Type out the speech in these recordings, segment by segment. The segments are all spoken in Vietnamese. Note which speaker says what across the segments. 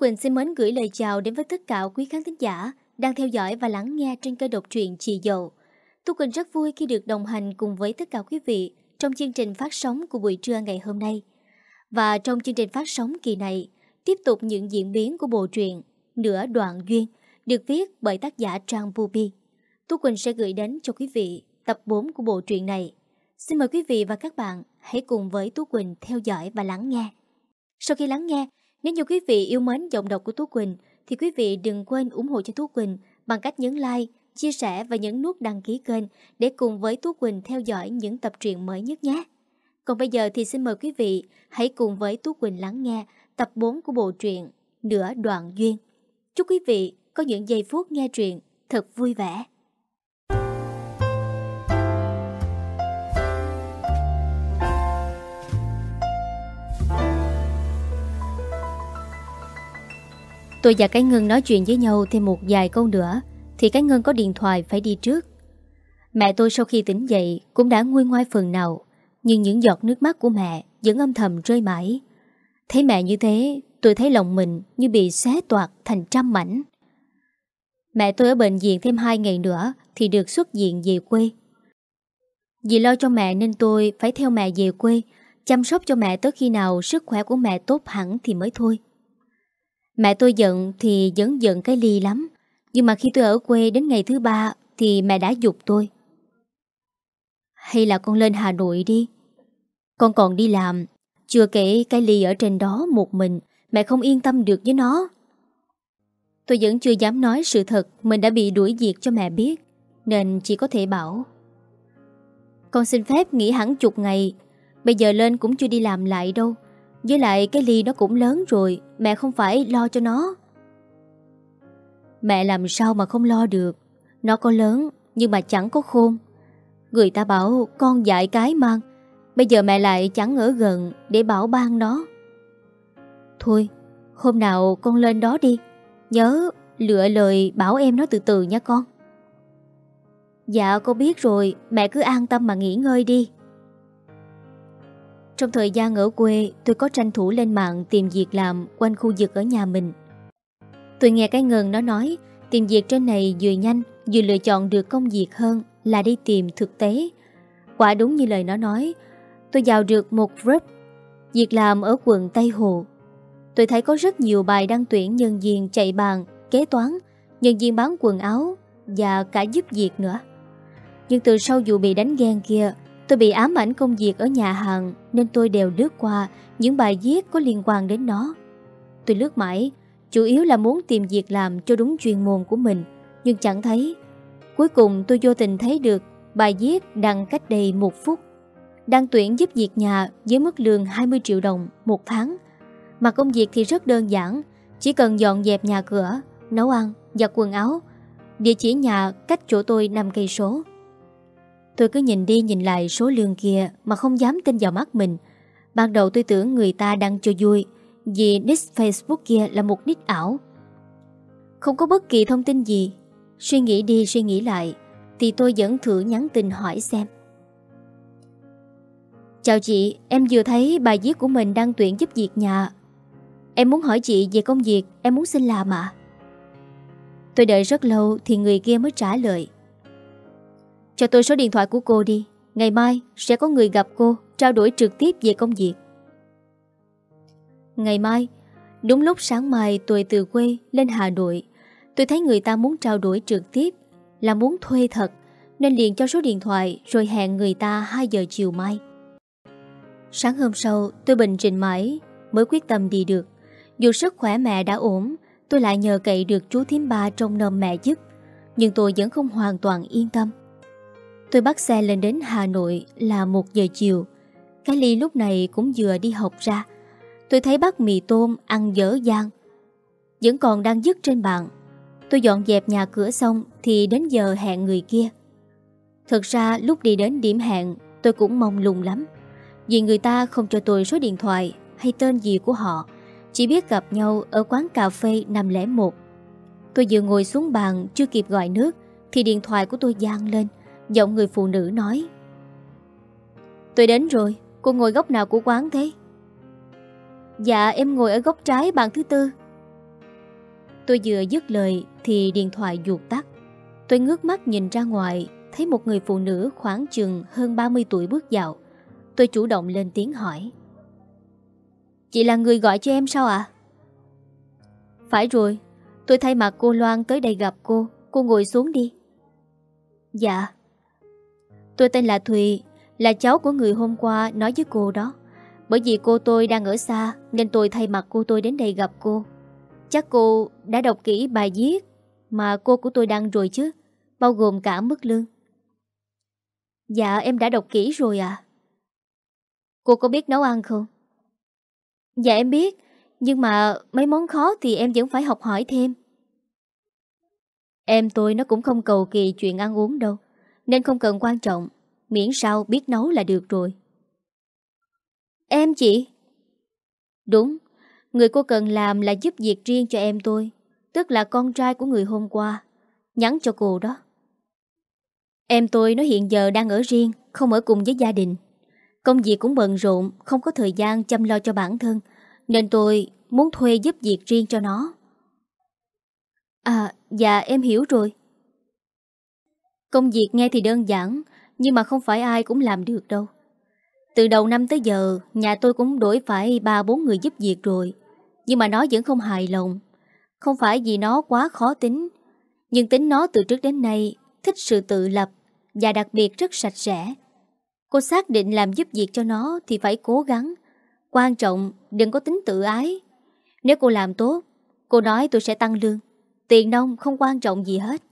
Speaker 1: Quỳnh xin mến gửi lời chào đến với tất cả quý khán thính giả đang theo dõi và lắng nghe trên kênh độc truyện Chị Dậu. Tú Quỳnh rất vui khi được đồng hành cùng với tất cả quý vị trong chương trình phát sóng của buổi trưa ngày hôm nay. Và trong chương trình phát sóng kỳ này, tiếp tục những diễn biến của bộ truyện Nửa Đoạn Duyên được viết bởi tác giả Trang Bubi. Tú Quỳnh sẽ gửi đến cho quý vị tập 4 của bộ truyện này. Xin mời quý vị và các bạn hãy cùng với Tú Quỳnh theo dõi và lắng nghe. Sau khi lắng nghe, nếu như quý vị yêu mến giọng đọc của Tú Quỳnh thì quý vị đừng quên ủng hộ cho Tú Quỳnh bằng cách nhấn like, chia sẻ và nhấn nút đăng ký kênh để cùng với Tú Quỳnh theo dõi những tập truyện mới nhất nhé. Còn bây giờ thì xin mời quý vị hãy cùng với Tú Quỳnh lắng nghe tập 4 của bộ truyện Nửa Đoạn Duyên. Chúc quý vị có những giây phút nghe truyện thật vui vẻ. Tôi và cái Ngân nói chuyện với nhau thêm một vài câu nữa thì cái Ngân có điện thoại phải đi trước. Mẹ tôi sau khi tỉnh dậy cũng đã nguôi ngoai phần nào nhưng những giọt nước mắt của mẹ vẫn âm thầm rơi mãi. Thấy mẹ như thế tôi thấy lòng mình như bị xé toạc thành trăm mảnh. Mẹ tôi ở bệnh viện thêm 2 ngày nữa thì được xuất viện về quê. Vì lo cho mẹ nên tôi phải theo mẹ về quê, chăm sóc cho mẹ tới khi nào sức khỏe của mẹ tốt hẳn thì mới thôi. Mẹ tôi giận thì vẫn giận cái ly lắm, nhưng mà khi tôi ở quê đến ngày thứ ba thì mẹ đã dục tôi. Hay là con lên Hà Nội đi. Con còn đi làm, chưa kể cái ly ở trên đó một mình, mẹ không yên tâm được với nó. Tôi vẫn chưa dám nói sự thật mình đã bị đuổi diệt cho mẹ biết, nên chỉ có thể bảo. Con xin phép nghỉ hẳn chục ngày, bây giờ lên cũng chưa đi làm lại đâu. Với lại cái ly nó cũng lớn rồi, mẹ không phải lo cho nó. Mẹ làm sao mà không lo được, nó có lớn nhưng mà chẳng có khôn. Người ta bảo con dạy cái mang, bây giờ mẹ lại chẳng ở gần để bảo ban nó. Thôi, hôm nào con lên đó đi, Nhớ lựa lời bảo em nó từ từ nha con Dạ con biết rồi Mẹ cứ an tâm mà nghỉ ngơi đi trong thời gian ở quê Tôi có tranh thủ lên mạng tìm việc làm Quanh khu vực ở nhà mình. Tôi nghe cái ngần nó nói Tìm việc trên này vừa nhanh Vừa lựa chọn được công việc hơn Là đi tìm thực tế. Quả đúng như lời nó nói Tôi vào được một group Việc làm ở quận Tây Hồ. Tôi thấy có rất nhiều bài đăng tuyển nhân viên chạy bàn, kế toán, nhân viên bán quần áo và cả giúp việc nữa. Nhưng từ sau vụ bị đánh ghen kia, tôi bị ám ảnh công việc ở nhà hàng nên tôi đều lướt qua những bài viết có liên quan đến nó. Tôi lướt mãi, chủ yếu là muốn tìm việc làm cho đúng chuyên môn của mình, nhưng chẳng thấy. Cuối cùng tôi vô tình thấy được bài viết đăng cách đây một phút. Đăng tuyển giúp việc nhà với mức lương 20 triệu đồng một tháng mà công việc thì rất đơn giản Chỉ cần dọn dẹp nhà cửa Nấu ăn, giặt quần áo Địa chỉ nhà cách chỗ tôi 5 cây số Tôi cứ nhìn đi nhìn lại số lương kia Mà không dám tin vào mắt mình. Ban đầu tôi tưởng người ta đăng cho vui Vì nick Facebook kia là một nick ảo. Không có bất kỳ thông tin gì. Suy nghĩ đi suy nghĩ lại Thì tôi vẫn thử nhắn tin hỏi xem. Chào chị, em vừa thấy bài viết của mình đang tuyển giúp việc nhà. Em muốn hỏi chị về công việc Em muốn xin làm ạ. Tôi đợi rất lâu thì người kia mới trả lời. Cho tôi số điện thoại của cô đi. Ngày mai sẽ có người gặp cô Trao đổi trực tiếp về công việc. Ngày mai Đúng lúc sáng mai tôi từ quê lên Hà Nội Tôi thấy người ta muốn trao đổi trực tiếp Là muốn thuê thật Nên liền cho số điện thoại Rồi hẹn người ta 2 giờ chiều mai. Sáng hôm sau tôi bình trình mãi Mới quyết tâm đi được. Dù sức khỏe mẹ đã ổn, tôi lại nhờ cậy được chú thím ba trong nơm mẹ giúp, nhưng tôi vẫn không hoàn toàn yên tâm. Tôi bắt xe lên đến Hà Nội là một giờ chiều. Cái ly lúc này cũng vừa đi học ra. Tôi thấy bát mì tôm ăn dở dang. Vẫn còn đang dứt trên bàn. Tôi dọn dẹp nhà cửa xong thì đến giờ hẹn người kia. Thực ra lúc đi đến điểm hẹn, tôi cũng mong lung lắm. Vì người ta không cho tôi số điện thoại hay tên gì của họ, chỉ biết gặp nhau ở quán cà phê 501 Tôi vừa ngồi xuống bàn Chưa kịp gọi nước Thì điện thoại của tôi gian lên Giọng người phụ nữ nói Tôi đến rồi Cô ngồi góc nào của quán thế Dạ em ngồi ở góc trái bàn thứ tư Tôi vừa dứt lời thì điện thoại ruột tắt. Tôi ngước mắt nhìn ra ngoài, thấy một người phụ nữ khoảng chừng hơn 30 tuổi bước vào. Tôi chủ động lên tiếng hỏi. Chị là người gọi cho em sao ạ? Phải rồi, tôi thay mặt cô Loan tới đây gặp cô, cô ngồi xuống đi. Dạ. Tôi tên là Thùy, là cháu của người hôm qua nói với cô đó. Bởi vì cô tôi đang ở xa nên tôi thay mặt cô tôi đến đây gặp cô. Chắc cô đã đọc kỹ bài viết mà cô của tôi đăng rồi chứ, bao gồm cả mức lương. Dạ em đã đọc kỹ rồi à. Cô có biết nấu ăn không? Dạ em biết, nhưng mà mấy món khó thì em vẫn phải học hỏi thêm. Em tôi nó cũng không cầu kỳ chuyện ăn uống đâu, nên không cần quan trọng, miễn sao biết nấu là được rồi. Em chị? Đúng, người cô cần làm là giúp việc riêng cho em tôi, tức là con trai của người hôm qua. Nhắn cho cô đó. Em tôi nó hiện giờ đang ở riêng, không ở cùng với gia đình. Công việc cũng bận rộn, không có thời gian chăm lo cho bản thân, nên tôi muốn thuê giúp việc riêng cho nó. À, dạ em hiểu rồi. Công việc nghe thì đơn giản, nhưng mà không phải ai cũng làm được đâu. Từ đầu năm tới giờ, nhà tôi cũng đổi phải ba bốn người giúp việc rồi. Nhưng mà nó vẫn không hài lòng. Không phải vì nó quá khó tính, nhưng tính nó từ trước đến nay thích sự tự lập và đặc biệt rất sạch sẽ. Cô xác định làm giúp việc cho nó thì phải cố gắng. Quan trọng đừng có tính tự ái. Nếu cô làm tốt, cô nói tôi sẽ tăng lương. Tiền nông không quan trọng gì hết.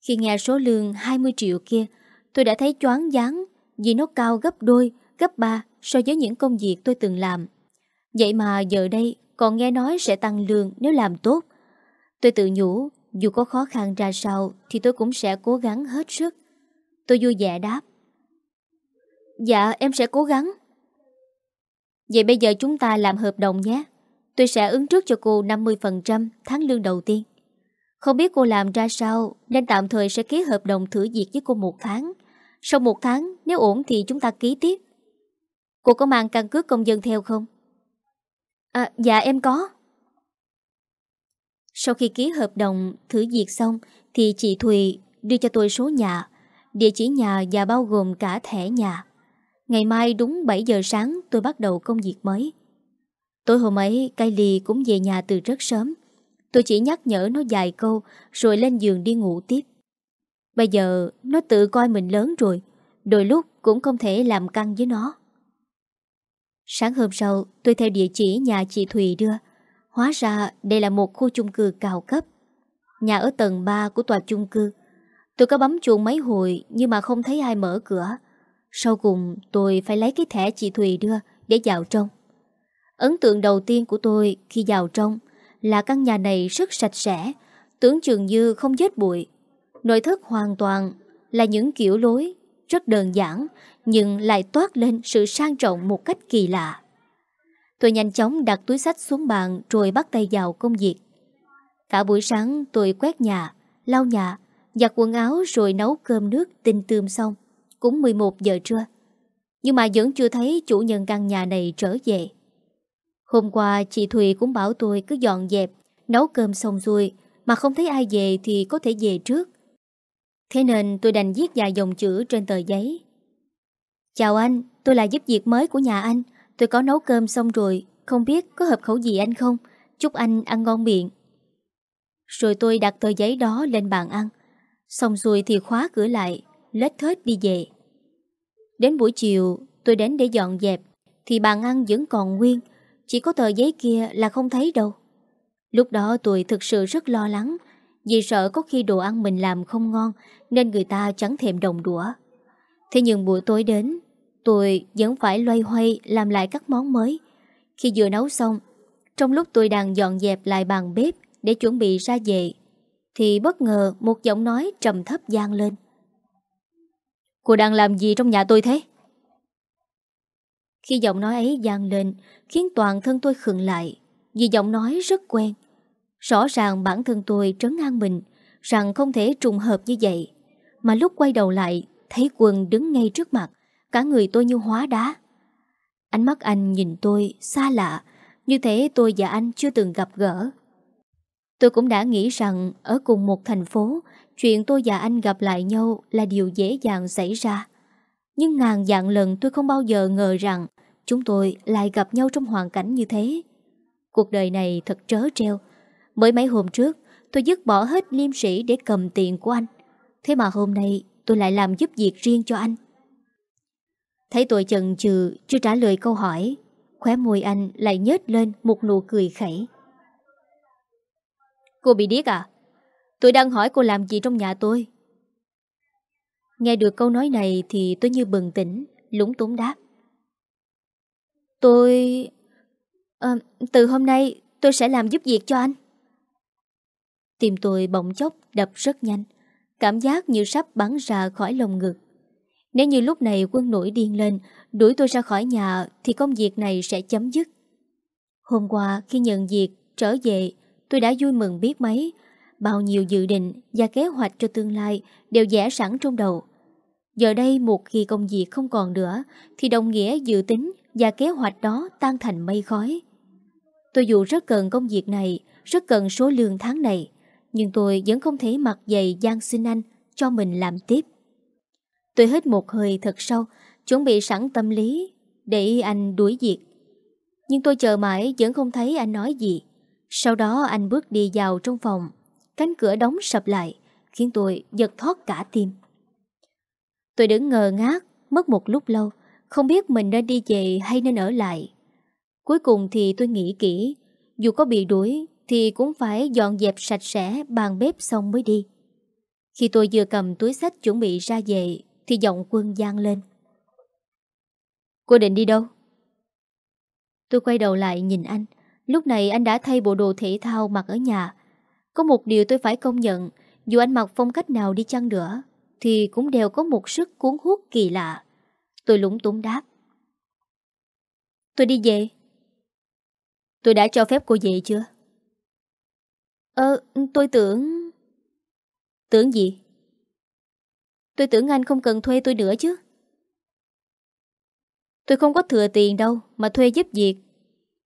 Speaker 1: Khi nghe số lương 20 triệu kia, tôi đã thấy choáng váng vì nó cao gấp đôi, gấp ba so với những công việc tôi từng làm. Vậy mà giờ đây còn nghe nói sẽ tăng lương nếu làm tốt. Tôi tự nhủ, dù có khó khăn ra sao thì tôi cũng sẽ cố gắng hết sức. Tôi vui vẻ đáp. Dạ, em sẽ cố gắng. Vậy bây giờ chúng ta làm hợp đồng nhé. Tôi sẽ ứng trước cho cô 50% tháng lương đầu tiên. Không biết cô làm ra sao nên tạm thời sẽ ký hợp đồng thử việc với cô một tháng. Sau một tháng, nếu ổn thì chúng ta ký tiếp. Cô có mang căn cước công dân theo không? À, dạ em có. Sau khi ký hợp đồng thử việc xong thì chị Thùy đưa cho tôi số nhà, địa chỉ nhà và bao gồm cả thẻ nhà. Ngày mai đúng 7 giờ sáng tôi bắt đầu công việc mới. Tối hôm ấy, Kylie cũng về nhà từ rất sớm. Tôi chỉ nhắc nhở nó vài câu rồi lên giường đi ngủ tiếp. Bây giờ nó tự coi mình lớn rồi, đôi lúc cũng không thể làm căng với nó. Sáng hôm sau, tôi theo địa chỉ nhà chị Thùy đưa. Hóa ra đây là một khu chung cư cao cấp. Nhà ở tầng 3 của tòa chung cư. Tôi có bấm chuông mấy hồi nhưng mà không thấy ai mở cửa. Sau cùng tôi phải lấy cái thẻ chị Thùy đưa để vào trong. Ấn tượng đầu tiên của tôi khi vào trong là căn nhà này rất sạch sẽ, tưởng chừng như không chết bụi. Nội thất hoàn toàn là những kiểu lối rất đơn giản nhưng lại toát lên sự sang trọng một cách kỳ lạ. Tôi nhanh chóng đặt túi sách xuống bàn rồi bắt tay vào công việc. Cả buổi sáng tôi quét nhà, lau nhà, giặt quần áo rồi nấu cơm nước tinh tươm xong. Cũng 11 giờ trưa. Nhưng mà vẫn chưa thấy chủ nhân căn nhà này trở về. Hôm qua chị Thùy cũng bảo tôi cứ dọn dẹp, nấu cơm xong xuôi, mà không thấy ai về thì có thể về trước. Thế nên tôi đành viết vài dòng chữ trên tờ giấy. Chào anh, tôi là giúp việc mới của nhà anh. Tôi có nấu cơm xong rồi, không biết có hợp khẩu gì anh không? Chúc anh ăn ngon miệng. Rồi tôi đặt tờ giấy đó lên bàn ăn. Xong rồi thì khóa cửa lại, lết thết đi về. Đến buổi chiều, tôi đến để dọn dẹp, thì bàn ăn vẫn còn nguyên, chỉ có tờ giấy kia là không thấy đâu. Lúc đó tôi thực sự rất lo lắng, vì sợ có khi đồ ăn mình làm không ngon nên người ta chẳng thèm đồng đũa. Thế nhưng buổi tối đến, tôi vẫn phải loay hoay làm lại các món mới. Khi vừa nấu xong, trong lúc tôi đang dọn dẹp lại bàn bếp để chuẩn bị ra về, thì bất ngờ một giọng nói trầm thấp gian lên. Cô đang làm gì trong nhà tôi thế? Khi giọng nói ấy gian lên, khiến toàn thân tôi khựng lại, vì giọng nói rất quen. Rõ ràng bản thân tôi trấn an mình, rằng không thể trùng hợp như vậy. Mà lúc quay đầu lại, thấy Quân đứng ngay trước mặt, cả người tôi như hóa đá. Ánh mắt anh nhìn tôi xa lạ, như thế tôi và anh chưa từng gặp gỡ. Tôi cũng đã nghĩ rằng ở cùng một thành phố, chuyện tôi và anh gặp lại nhau là điều dễ dàng xảy ra. Nhưng ngàn dạng lần tôi không bao giờ ngờ rằng chúng tôi lại gặp nhau trong hoàn cảnh như thế. Cuộc đời này thật trớ treo. Mới mấy hôm trước, tôi dứt bỏ hết liêm sĩ để cầm tiền của anh. Thế mà hôm nay tôi lại làm giúp việc riêng cho anh. Thấy tôi chần chừ chưa trả lời câu hỏi, khóe môi anh lại nhếch lên một nụ cười khẩy. Cô bị điếc à? Tôi đang hỏi cô làm gì trong nhà tôi. Nghe được câu nói này thì tôi như bừng tỉnh, lúng túng đáp. Tôi... À, từ hôm nay tôi sẽ làm giúp việc cho anh. Tim tôi bỗng chốc đập rất nhanh, cảm giác như sắp bắn ra khỏi lồng ngực. Nếu như lúc này quân nổi điên lên, đuổi tôi ra khỏi nhà thì công việc này sẽ chấm dứt. Hôm qua khi nhận việc trở về, tôi đã vui mừng biết mấy. Bao nhiêu dự định và kế hoạch cho tương lai đều vẽ sẵn trong đầu. Giờ đây một khi công việc không còn nữa thì đồng nghĩa dự tính và kế hoạch đó tan thành mây khói. Tôi dù rất cần công việc này, rất cần số lương tháng này, nhưng tôi vẫn không thể mặc giày gian xin anh cho mình làm tiếp. Tôi hít một hơi thật sâu, chuẩn bị sẵn tâm lý để anh đuổi việc. Nhưng tôi chờ mãi vẫn không thấy anh nói gì. Sau đó anh bước đi vào trong phòng, cánh cửa đóng sập lại, khiến tôi giật thoát cả tim. Tôi đứng ngờ ngác, mất một lúc lâu, không biết mình nên đi về hay nên ở lại. Cuối cùng thì tôi nghĩ kỹ, dù có bị đuổi thì cũng phải dọn dẹp sạch sẽ bàn bếp xong mới đi. Khi tôi vừa cầm túi sách chuẩn bị ra về thì giọng quân gian lên. Cô định đi đâu? Tôi quay đầu lại nhìn anh. Lúc này anh đã thay bộ đồ thể thao mặc ở nhà. Có một điều tôi phải công nhận, dù anh mặc phong cách nào đi chăng nữa, thì cũng đều có một sức cuốn hút kỳ lạ. Tôi lúng túng đáp. Tôi đi về. Tôi đã cho phép cô về chưa? Ờ, tôi tưởng... Tưởng gì? Tôi tưởng anh không cần thuê tôi nữa chứ. Tôi không có thừa tiền đâu mà thuê giúp việc.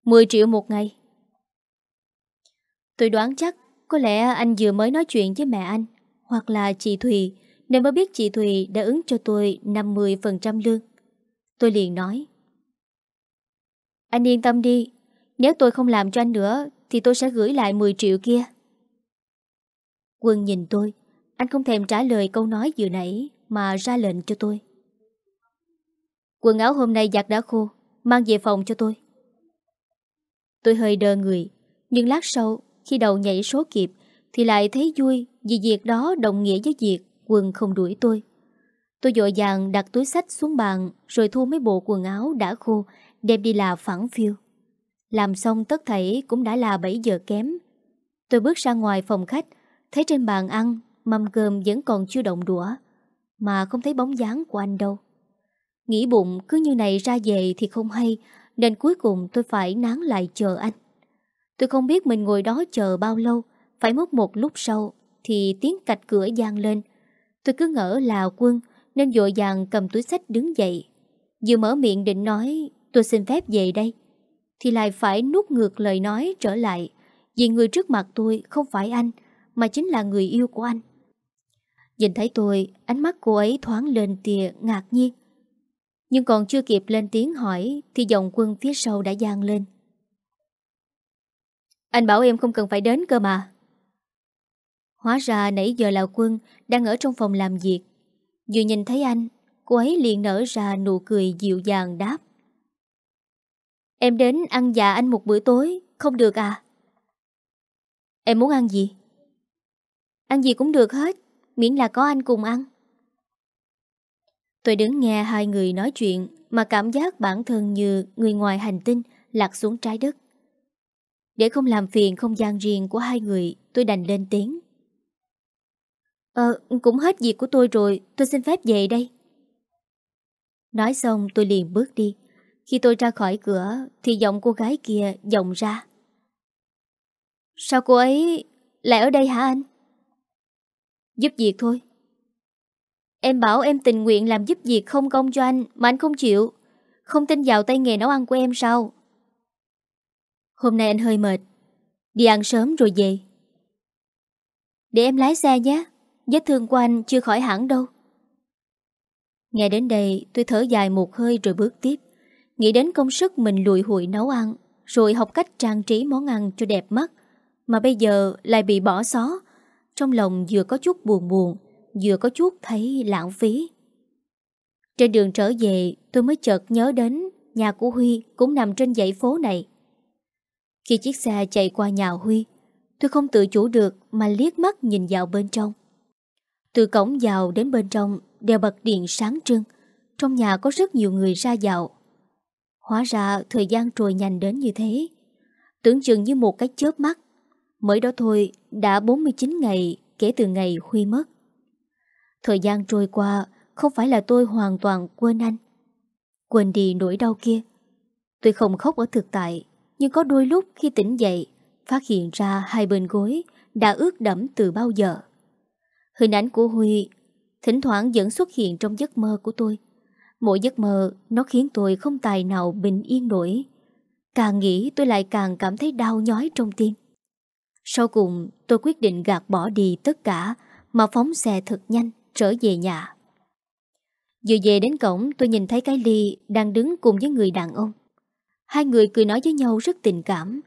Speaker 1: 10 triệu một ngày. Tôi đoán chắc có lẽ anh vừa mới nói chuyện với mẹ anh hoặc là chị Thùy nên mới biết chị Thùy đã ứng cho tôi 50% lương. Tôi liền nói. Anh yên tâm đi, Nếu tôi không làm cho anh nữa, Thì tôi sẽ gửi lại 10 triệu kia. Quân nhìn tôi, Anh không thèm trả lời câu nói vừa nãy Mà ra lệnh cho tôi. Quần áo hôm nay giặt đã khô, Mang về phòng cho tôi. Tôi hơi đờ người, Nhưng lát sau, khi đầu nhảy số kịp, Thì lại thấy vui Vì việc đó đồng nghĩa với việc Quân không đuổi tôi. Tôi dội dàng đặt túi sách xuống bàn, Rồi thu mấy bộ quần áo đã khô, Đem đi là phẳng phiêu. Làm xong tất thảy cũng đã là 7 giờ kém. Tôi bước ra ngoài phòng khách, Thấy trên bàn ăn, Mâm cơm vẫn còn chưa động đũa, Mà không thấy bóng dáng của anh đâu. Nghĩ bụng, cứ như này ra về thì không hay, Nên cuối cùng tôi phải nán lại chờ anh. Tôi không biết mình ngồi đó chờ bao lâu, Phải mất một lúc sau Thì tiếng cạch cửa gian lên Tôi cứ ngỡ là quân, Nên vội vàng cầm túi sách đứng dậy. Vừa mở miệng định nói, Tôi xin phép về đây. Thì lại phải nuốt ngược lời nói trở lại, Vì người trước mặt tôi không phải anh, Mà chính là người yêu của anh. Nhìn thấy tôi, Ánh mắt cô ấy thoáng lên tia ngạc nhiên. Nhưng còn chưa kịp lên tiếng hỏi, Thì dòng quân phía sau đã gian lên. Anh bảo em không cần phải đến cơ mà. Hóa ra nãy giờ là quân Đang ở trong phòng làm việc. Vừa nhìn thấy anh, Cô ấy liền nở ra nụ cười dịu dàng đáp. Em đến ăn dạ anh một bữa tối, Không được à? Em muốn ăn gì? Ăn gì cũng được hết, Miễn là có anh cùng ăn. Tôi đứng nghe hai người nói chuyện Mà cảm giác bản thân như Người ngoài hành tinh lạc xuống trái đất. Để không làm phiền không gian riêng của hai người, Tôi đành lên tiếng. Ờ, cũng hết việc của tôi rồi Tôi xin phép về đây. Nói xong tôi liền bước đi. Khi tôi ra khỏi cửa Thì giọng cô gái kia vọng ra. Sao cô ấy lại ở đây hả anh? Giúp việc thôi. Em bảo em tình nguyện làm giúp việc không công cho anh Mà anh không chịu. Không tin vào tay nghề nấu ăn của em sao? Hôm nay anh hơi mệt. Đi ăn sớm rồi về. Để em lái xe nhé. Vết thương của anh chưa khỏi hẳn đâu. Nghe đến đây, tôi thở dài một hơi rồi bước tiếp. Nghĩ đến công sức mình lùi hụi nấu ăn, Rồi học cách trang trí món ăn cho đẹp mắt, Mà bây giờ lại bị bỏ xó. Trong lòng vừa có chút buồn buồn, Vừa có chút thấy lãng phí. Trên đường trở về, tôi mới chợt nhớ đến Nhà của Huy cũng nằm trên dãy phố này. Khi chiếc xe chạy qua nhà Huy, Tôi không tự chủ được mà liếc mắt nhìn vào bên trong. Từ cổng vào đến bên trong đều bật điện sáng trưng. Trong nhà có rất nhiều người ra vào Hóa ra thời gian trôi nhanh đến như thế. Tưởng chừng như một cái chớp mắt. Mới đó thôi, đã 49 ngày kể từ ngày Huy mất. Thời gian trôi qua, Không phải là tôi hoàn toàn quên anh. Quên đi nỗi đau kia. Tôi không khóc ở thực tại, Nhưng có đôi lúc khi tỉnh dậy, Phát hiện ra hai bên gối Đã ướt đẫm từ bao giờ. Hình ảnh của Huy Thỉnh thoảng vẫn xuất hiện trong giấc mơ của tôi. Mỗi giấc mơ Nó khiến tôi không tài nào bình yên nổi. Càng nghĩ tôi lại càng cảm thấy đau nhói trong tim. Sau cùng, tôi quyết định gạt bỏ đi tất cả Mà phóng xe thật nhanh trở về nhà. Vừa về đến cổng, tôi nhìn thấy cái ly đang đứng cùng với người đàn ông. Hai người cười nói với nhau rất tình cảm.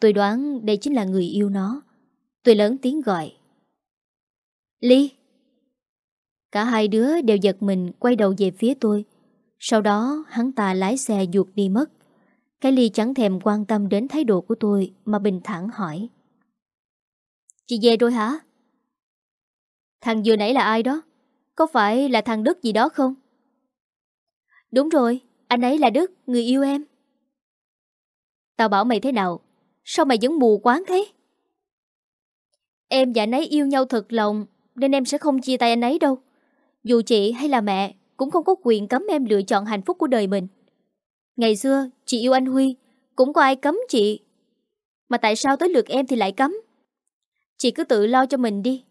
Speaker 1: Tôi đoán đây chính là người yêu nó. Tôi lớn tiếng gọi Ly Cả hai đứa đều giật mình quay đầu về phía tôi. Sau đó hắn ta lái xe ruột đi mất. Cái ly chẳng thèm quan tâm đến thái độ của tôi Mà bình thản hỏi. Chị về rồi hả? Thằng vừa nãy là ai đó? Có phải là thằng Đức gì đó không? Đúng rồi, anh ấy là Đức, người yêu em. Tao bảo mày thế nào? Sao mày vẫn mù quáng thế? Em và anh ấy yêu nhau thật lòng nên em sẽ không chia tay anh ấy đâu dù chị hay là mẹ cũng không có quyền cấm em lựa chọn hạnh phúc của đời mình. Ngày xưa, chị yêu anh Huy, cũng có ai cấm chị. Mà tại sao tới lượt em thì lại cấm? Chị cứ tự lo cho mình đi.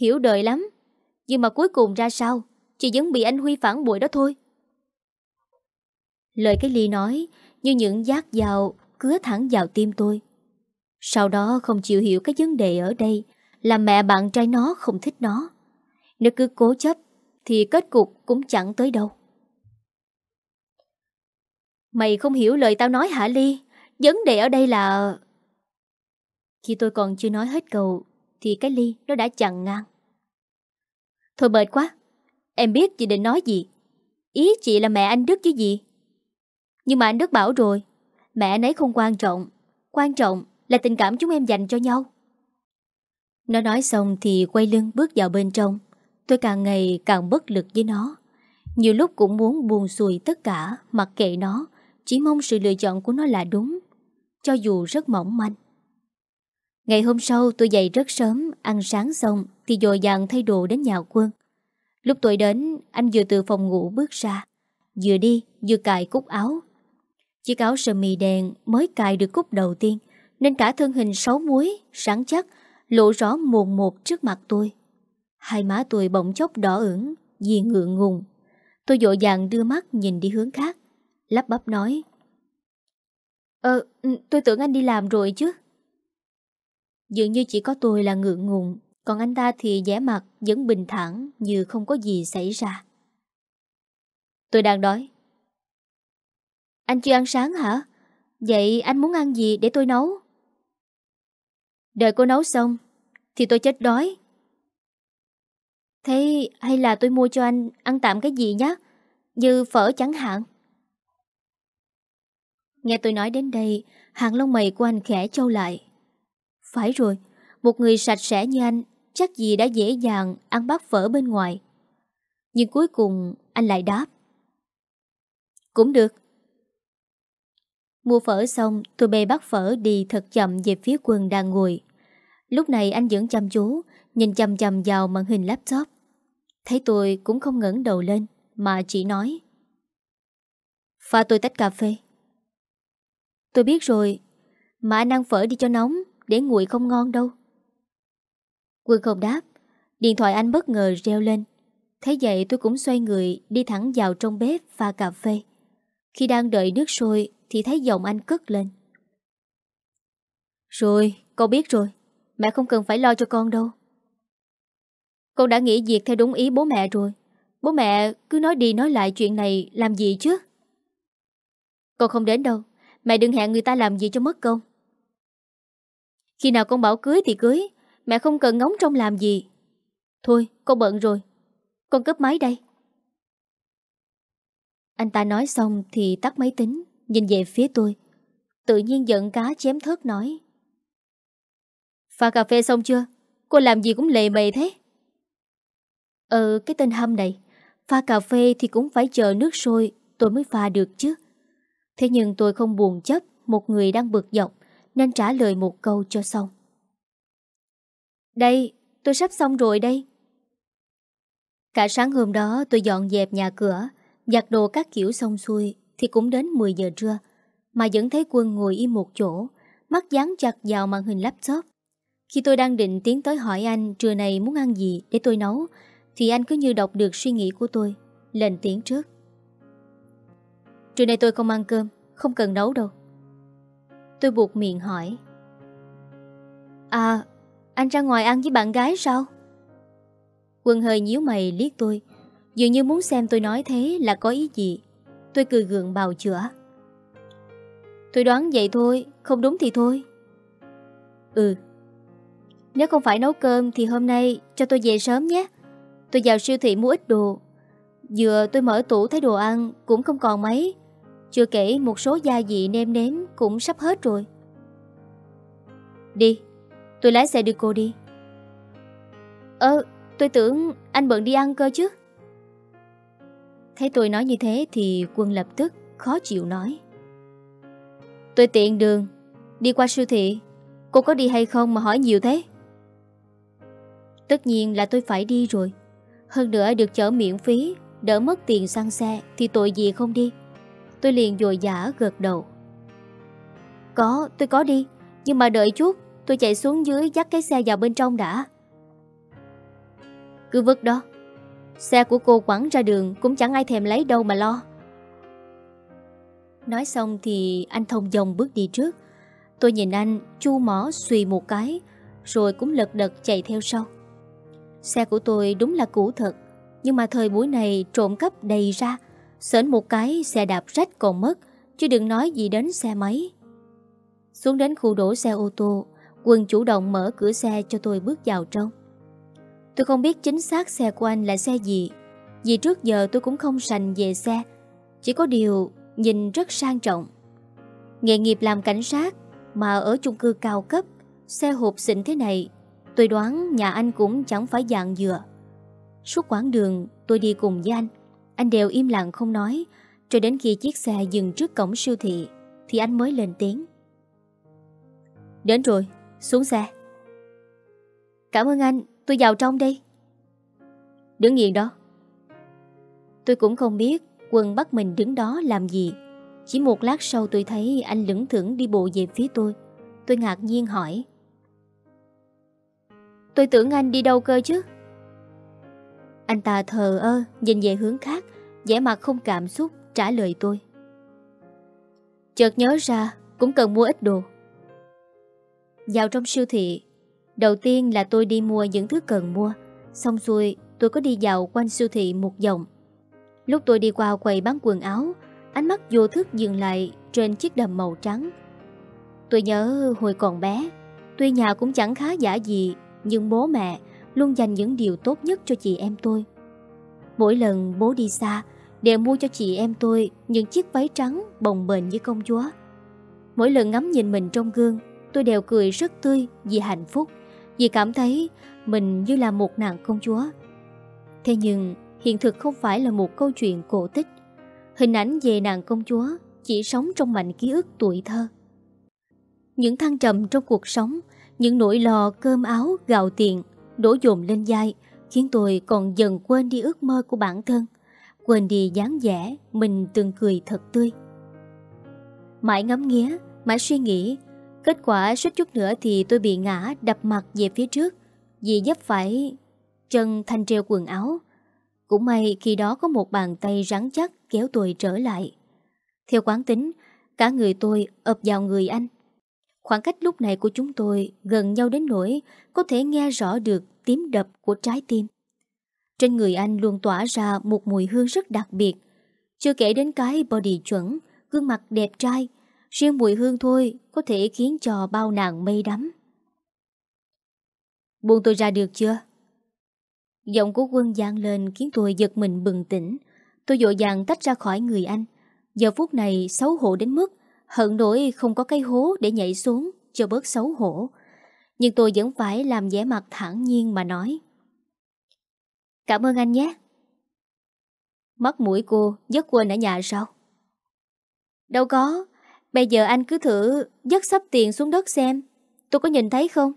Speaker 1: Hiểu đời lắm. Nhưng mà cuối cùng ra sao, chị vẫn bị anh Huy phản bội đó thôi. Lời cái ly nói như những giác dao cứa thẳng vào tim tôi. Sau đó không chịu hiểu cái vấn đề ở đây là mẹ bạn trai nó không thích nó. nếu cứ cố chấp thì kết cục cũng chẳng tới đâu. Mày không hiểu lời tao nói hả Ly? Vấn đề ở đây là... Khi tôi còn chưa nói hết câu thì cái Ly nó đã chặn ngang. Thôi bệt quá, em biết chị định nói gì. Ý chị là mẹ anh Đức chứ gì. Nhưng mà anh Đức bảo rồi, mẹ anh ấy không quan trọng. Quan trọng là tình cảm chúng em dành cho nhau. Nó nói xong thì quay lưng bước vào bên trong. Tôi càng ngày càng bất lực với nó. Nhiều lúc cũng muốn buồn xuôi tất cả, Mặc kệ nó. Chỉ mong sự lựa chọn của nó là đúng, Cho dù rất mỏng manh. Ngày hôm sau, tôi dậy rất sớm, Ăn sáng xong Thì dội dàng thay đồ đến nhà quân. Lúc tôi đến, Anh vừa từ phòng ngủ bước ra. Vừa đi, vừa cài cúc áo. Chiếc áo sơ mi đen mới cài được cúc đầu tiên, Nên cả thân hình xấu muối Sáng chắc Lộ rõ mồn một trước mặt tôi. Hai má tôi bỗng chốc đỏ ửng Vì ngượng ngùng. Tôi dội dàng đưa mắt nhìn đi hướng khác Lắp bắp nói. Ờ, ừ, tôi tưởng anh đi làm rồi chứ. Dường như chỉ có tôi là ngượng ngùng Còn anh ta thì vẻ mặt vẫn bình thản Như không có gì xảy ra. Tôi đang đói Anh chưa ăn sáng hả? Vậy anh muốn ăn gì để tôi nấu? Đợi cô nấu xong Thì tôi chết đói Thế hay là tôi mua cho anh ăn tạm cái gì nhé? Như phở chẳng hạn. Nghe tôi nói đến đây, hàng lông mày của anh khẽ trâu lại. Phải rồi, một người sạch sẽ như anh chắc gì đã dễ dàng ăn bát phở bên ngoài. Nhưng cuối cùng anh lại đáp. Cũng được. Mua phở xong, tôi bê bát phở đi thật chậm về phía quần đang ngồi. Lúc này anh vẫn chăm chú, nhìn chầm chầm vào màn hình laptop. Thấy tôi cũng không ngẩng đầu lên Mà chỉ nói. Pha tôi tách cà phê. Tôi biết rồi Mà anh ăn phở đi cho nóng Để nguội không ngon đâu. Quân không đáp Điện thoại anh bất ngờ reo lên. Thấy vậy tôi cũng xoay người Đi thẳng vào trong bếp pha cà phê. Khi đang đợi nước sôi Thì thấy giọng anh cất lên. Rồi, con biết rồi. Mẹ không cần phải lo cho con đâu Con đã nghĩ việc theo đúng ý bố mẹ rồi. Bố mẹ cứ nói đi nói lại chuyện này làm gì chứ? Con không đến đâu. Mẹ đừng hẹn người ta làm gì cho mất công. Khi nào con bảo cưới thì cưới. Mẹ không cần ngóng trong làm gì. Thôi, con bận rồi. Con cấp máy đây. Anh ta nói xong thì tắt máy tính, nhìn về phía tôi. Tự nhiên giận cá chém thớt nói. Pha cà phê xong chưa? Cô làm gì cũng lề mề thế. Ờ, cái tên hâm này. Pha cà phê thì cũng phải chờ nước sôi tôi mới pha được chứ. Thế nhưng tôi không buồn chấp một người đang bực dọc nên trả lời một câu cho xong. Đây, tôi sắp xong rồi đây. Cả sáng hôm đó tôi dọn dẹp nhà cửa, giặt đồ các kiểu xong xuôi thì cũng đến 10 giờ trưa, mà vẫn thấy quân ngồi im một chỗ, mắt dán chặt vào màn hình laptop. Khi tôi đang định tiến tới hỏi anh trưa này muốn ăn gì để tôi nấu, thì anh cứ như đọc được suy nghĩ của tôi, lên tiếng trước. Trưa nay tôi không ăn cơm, không cần nấu đâu. Tôi buộc miệng hỏi. À, anh ra ngoài ăn với bạn gái sao? Quân hơi nhíu mày liếc tôi Dường như muốn xem tôi nói thế là có ý gì Tôi cười gượng bào chữa Tôi đoán vậy thôi Không đúng thì thôi Ừ nếu không phải nấu cơm thì hôm nay cho tôi về sớm nhé. Tôi vào siêu thị mua ít đồ. Vừa tôi mở tủ thấy đồ ăn Cũng không còn mấy. Chưa kể một số gia vị nêm nếm Cũng sắp hết rồi. Đi, Tôi lái xe đưa cô đi. Ơ Tôi tưởng anh bận đi ăn cơ chứ. Thấy tôi nói như thế Thì quân lập tức khó chịu nói. Tôi tiện đường, Đi qua siêu thị. Cô có đi hay không mà hỏi nhiều thế? Tất nhiên là tôi phải đi rồi. Hơn nữa được chở miễn phí Đỡ mất tiền xăng xe Thì tội gì không đi. Tôi liền dội dã gật đầu. Có, tôi có đi Nhưng mà đợi chút Tôi chạy xuống dưới dắt cái xe vào bên trong đã. Cứ vứt đó. Xe của cô quẳng ra đường Cũng chẳng ai thèm lấy đâu mà lo. Nói xong thì anh thông dòng bước đi trước. Tôi nhìn anh chu mỏ xùy một cái Rồi cũng lật đật chạy theo sau. Xe của tôi đúng là cũ thật, Nhưng mà thời buổi này trộm cắp đầy ra Sởn một cái xe đạp rách còn mất, Chứ đừng nói gì đến xe máy. Xuống đến khu đổ xe ô tô, Quân chủ động mở cửa xe cho tôi bước vào trong. Tôi không biết chính xác xe của anh là xe gì, Vì trước giờ tôi cũng không sành về xe, Chỉ có điều nhìn rất sang trọng. Nghề nghiệp làm cảnh sát Mà ở chung cư cao cấp, Xe hộp xịn thế này Tôi đoán nhà anh cũng chẳng phải dạng dừa. Suốt quãng đường tôi đi cùng với anh. Anh đều im lặng không nói. Cho đến khi chiếc xe dừng trước cổng siêu thị Thì anh mới lên tiếng. Đến rồi, xuống xe. Cảm ơn anh Tôi vào trong đây. Đứng yên đó. Tôi cũng không biết Quân bắt mình đứng đó làm gì. Chỉ một lát sau tôi thấy anh lững thững đi bộ về phía tôi. Tôi ngạc nhiên hỏi. Tôi tưởng anh đi đâu cơ chứ? Anh ta thờ ơ, Nhìn về hướng khác, vẻ mặt không cảm xúc, trả lời tôi. Chợt nhớ ra, Cũng cần mua ít đồ. Vào trong siêu thị, Đầu tiên là tôi đi mua những thứ cần mua, Xong xuôi tôi có đi dạo quanh siêu thị một vòng. Lúc tôi đi qua quầy bán quần áo, Ánh mắt vô thức dừng lại trên chiếc đầm màu trắng. Tôi nhớ hồi còn bé, Tuy nhà cũng chẳng khá giả gì nhưng bố mẹ luôn dành những điều tốt nhất cho chị em tôi Mỗi lần bố đi xa Đều mua cho chị em tôi những chiếc váy trắng bồng bềnh như công chúa Mỗi lần ngắm nhìn mình trong gương Tôi đều cười rất tươi vì hạnh phúc vì cảm thấy mình như là một nàng công chúa. Thế nhưng hiện thực không phải là một câu chuyện cổ tích. Hình ảnh về nàng công chúa chỉ sống trong mảnh ký ức tuổi thơ. Những thăng trầm trong cuộc sống, những nỗi lo cơm áo, gạo tiền đổ dồn lên vai khiến tôi còn dần quên đi ước mơ của bản thân, quên đi dáng vẻ mình từng cười thật tươi. Mãi ngắm nghía, mãi suy nghĩ Kết quả suýt chút nữa thì tôi bị ngã đập mặt về phía trước vì dấp phải chân thanh treo quần áo. Cũng may khi đó có một bàn tay rắn chắc kéo tôi trở lại. Theo quán tính, cả người tôi ập vào người anh. Khoảng cách lúc này của chúng tôi gần nhau đến nỗi có thể nghe rõ được tiếng đập của trái tim. Trên người anh luôn tỏa ra một mùi hương rất đặc biệt. Chưa kể đến cái body chuẩn, gương mặt đẹp trai. Riêng mùi hương thôi có thể khiến cho bao nàng mây đắm. Buông tôi ra được chưa? Giọng của quân giang lên khiến tôi giật mình bừng tỉnh. Tôi dội dàng tách ra khỏi người anh. Giờ phút này xấu hổ đến mức hận nỗi không có cái hố để nhảy xuống cho bớt xấu hổ. Nhưng tôi vẫn phải làm vẻ mặt thẳng nhiên mà nói. Cảm ơn anh nhé. Mắt mũi cô dứt quên ở nhà sao? Đâu có. Bây giờ anh cứ thử dứt sắp tiền xuống đất xem. Tôi có nhìn thấy không?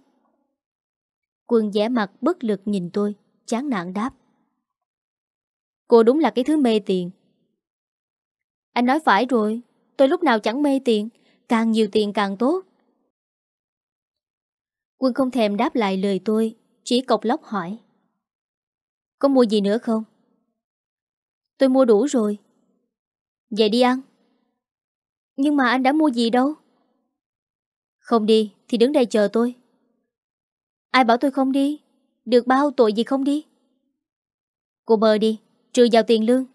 Speaker 1: Quân vẻ mặt bất lực nhìn tôi, chán nản đáp. Cô đúng là cái thứ mê tiền. Anh nói phải rồi, tôi lúc nào chẳng mê tiền, càng nhiều tiền càng tốt. Quân không thèm đáp lại lời tôi, chỉ cộc lóc hỏi. Có mua gì nữa không? Tôi mua đủ rồi. Vậy đi ăn. Nhưng mà anh đã mua gì đâu? Không đi thì đứng đây chờ tôi. Ai bảo tôi không đi? Được bao tội gì không đi? Cô mơ đi, trừ vào tiền lương.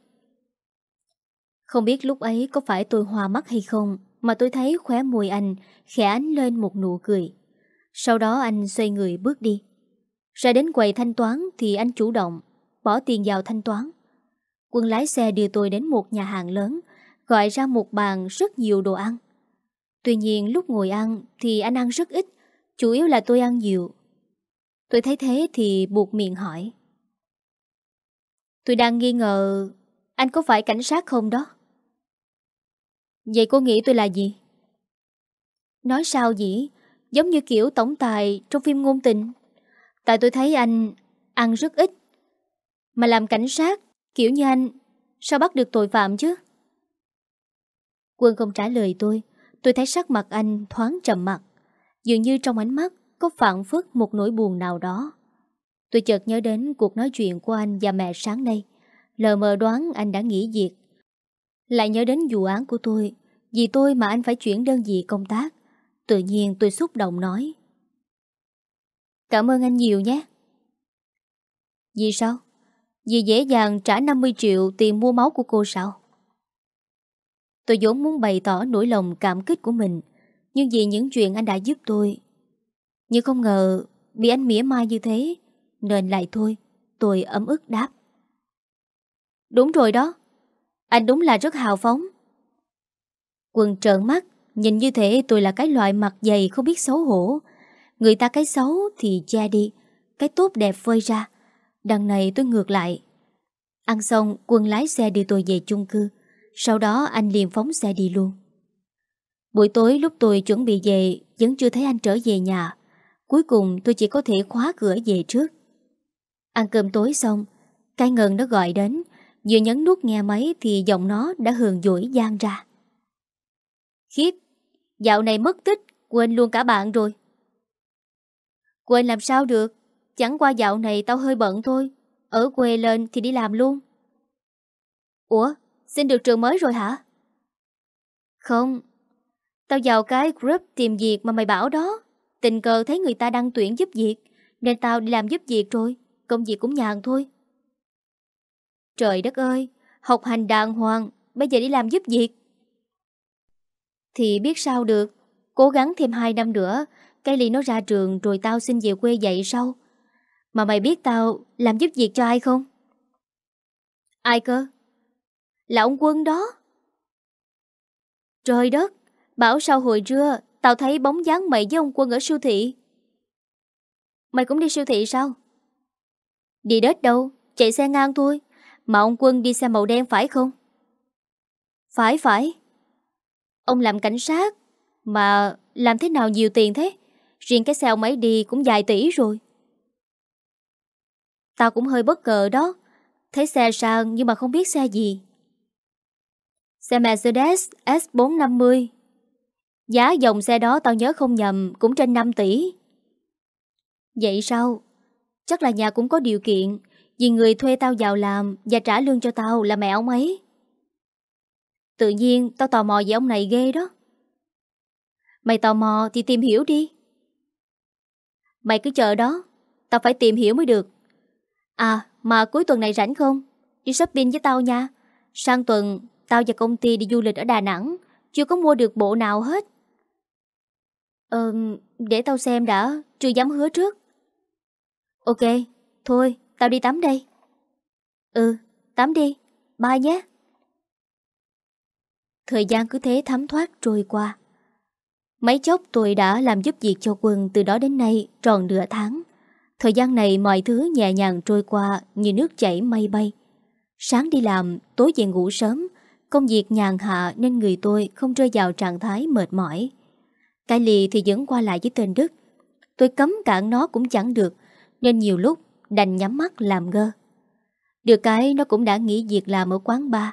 Speaker 1: Không biết lúc ấy có phải tôi hoa mắt hay không mà tôi thấy khóe môi anh khẽ ánh lên một nụ cười. Sau đó anh xoay người bước đi. Ra đến quầy thanh toán thì anh chủ động, bỏ tiền vào thanh toán. Quân lái xe đưa tôi đến một nhà hàng lớn, gọi ra một bàn rất nhiều đồ ăn. Tuy nhiên lúc ngồi ăn thì anh ăn rất ít, chủ yếu là tôi ăn nhiều. Tôi thấy thế thì buộc miệng hỏi. Tôi đang nghi ngờ anh có phải cảnh sát không đó? Vậy cô nghĩ tôi là gì? Nói sao dĩ? Giống như kiểu tổng tài trong phim ngôn tình. Tại tôi thấy anh ăn rất ít. Mà làm cảnh sát, kiểu như anh, sao bắt được tội phạm chứ? Quân không trả lời tôi. Tôi thấy sắc mặt anh thoáng trầm mặt. Dường như trong ánh mắt có phản phất một nỗi buồn nào đó. Tôi chợt nhớ đến cuộc nói chuyện của anh và mẹ sáng nay. Lờ mờ đoán anh đã nghỉ việc. Lại nhớ đến vụ án của tôi. Vì tôi mà anh phải chuyển đơn vị công tác. Tự nhiên tôi xúc động nói. Cảm ơn anh nhiều nhé. Vì sao? Vì dễ dàng trả 50 triệu tiền mua máu của cô sao? Tôi vốn muốn bày tỏ nỗi lòng cảm kích của mình, Nhưng vì những chuyện anh đã giúp tôi Nhưng không ngờ Bị anh mỉa mai như thế, Nên lại thôi, Tôi ấm ức đáp Đúng rồi đó anh đúng là rất hào phóng. Quân trợn mắt, Nhìn như thế tôi là cái loại mặt dày không biết xấu hổ. Người ta cái xấu thì che đi, Cái tốt đẹp phơi ra. Đằng này tôi ngược lại. Ăn xong, quân lái xe đưa tôi về chung cư. Sau đó anh liền phóng xe đi luôn. Buổi tối lúc tôi chuẩn bị về, Vẫn chưa thấy anh trở về nhà. Cuối cùng tôi chỉ có thể khóa cửa về trước. Ăn cơm tối xong, Cái ngần nó gọi đến Vừa nhấn nút nghe máy Thì giọng nó đã hường dỗi gian ra. Khiếp, Dạo này mất tích, Quên luôn cả bạn rồi. Quên làm sao được, Chẳng qua dạo này tao hơi bận thôi, Ở quê lên thì đi làm luôn. Ủa, Xin được trường mới rồi hả? Không, Tao vào cái group tìm việc mà mày bảo đó. Tình cờ thấy người ta đăng tuyển giúp việc, Nên tao đi làm giúp việc rồi, Công việc cũng nhàn thôi. Trời đất ơi, Học hành đàng hoàng, Bây giờ đi làm giúp việc. Thì biết sao được, Cố gắng thêm 2 năm nữa, Cái ly nó ra trường rồi tao xin về quê dạy sau. Mà mày biết tao Làm giúp việc cho ai không? Ai cơ? Là ông Quân đó. Trời đất, Bảo sao hồi trưa Tao thấy bóng dáng mày với ông Quân ở siêu thị. Mày cũng đi siêu thị sao? Đi đết đâu, Chạy xe ngang thôi. Mà ông Quân đi xe màu đen phải không? Phải phải. Ông làm cảnh sát, Mà làm thế nào nhiều tiền thế? Riêng cái xe ông ấy đi cũng vài tỷ rồi. Tao cũng hơi bất ngờ đó. Thấy xe sang nhưng mà không biết xe gì. Xe Mercedes S450 Giá dòng xe đó tao nhớ không nhầm Cũng trên 5 tỷ. Vậy sao? Chắc là nhà cũng có điều kiện. Vì người thuê tao vào làm Và trả lương cho tao là mẹ ông ấy Tự nhiên tao tò mò về ông này ghê đó Mày tò mò thì tìm hiểu đi Mày cứ chờ đó Tao phải tìm hiểu mới được À Mà cuối tuần này rảnh không? Đi shopping với tao nha. Sang tuần, tao và công ty đi du lịch ở Đà Nẵng. Chưa có mua được bộ nào hết. Ờ, để tao xem đã. Chưa dám hứa trước. Ok, thôi, tao đi tắm đây. Ừ, tắm đi. Bye nhé. Thời gian cứ thế thấm thoát trôi qua. Mấy chốc tôi đã làm giúp việc cho quân từ đó đến nay tròn nửa tháng. Thời gian này mọi thứ nhẹ nhàng trôi qua như nước chảy mây bay. Sáng đi làm, tối về ngủ sớm, công việc nhàn hạ nên người tôi không rơi vào trạng thái mệt mỏi. Cái lì thì vẫn qua lại với tên Đức. Tôi cấm cản nó cũng chẳng được, nên nhiều lúc đành nhắm mắt làm ngơ. Được cái nó cũng đã nghỉ việc làm ở quán bar,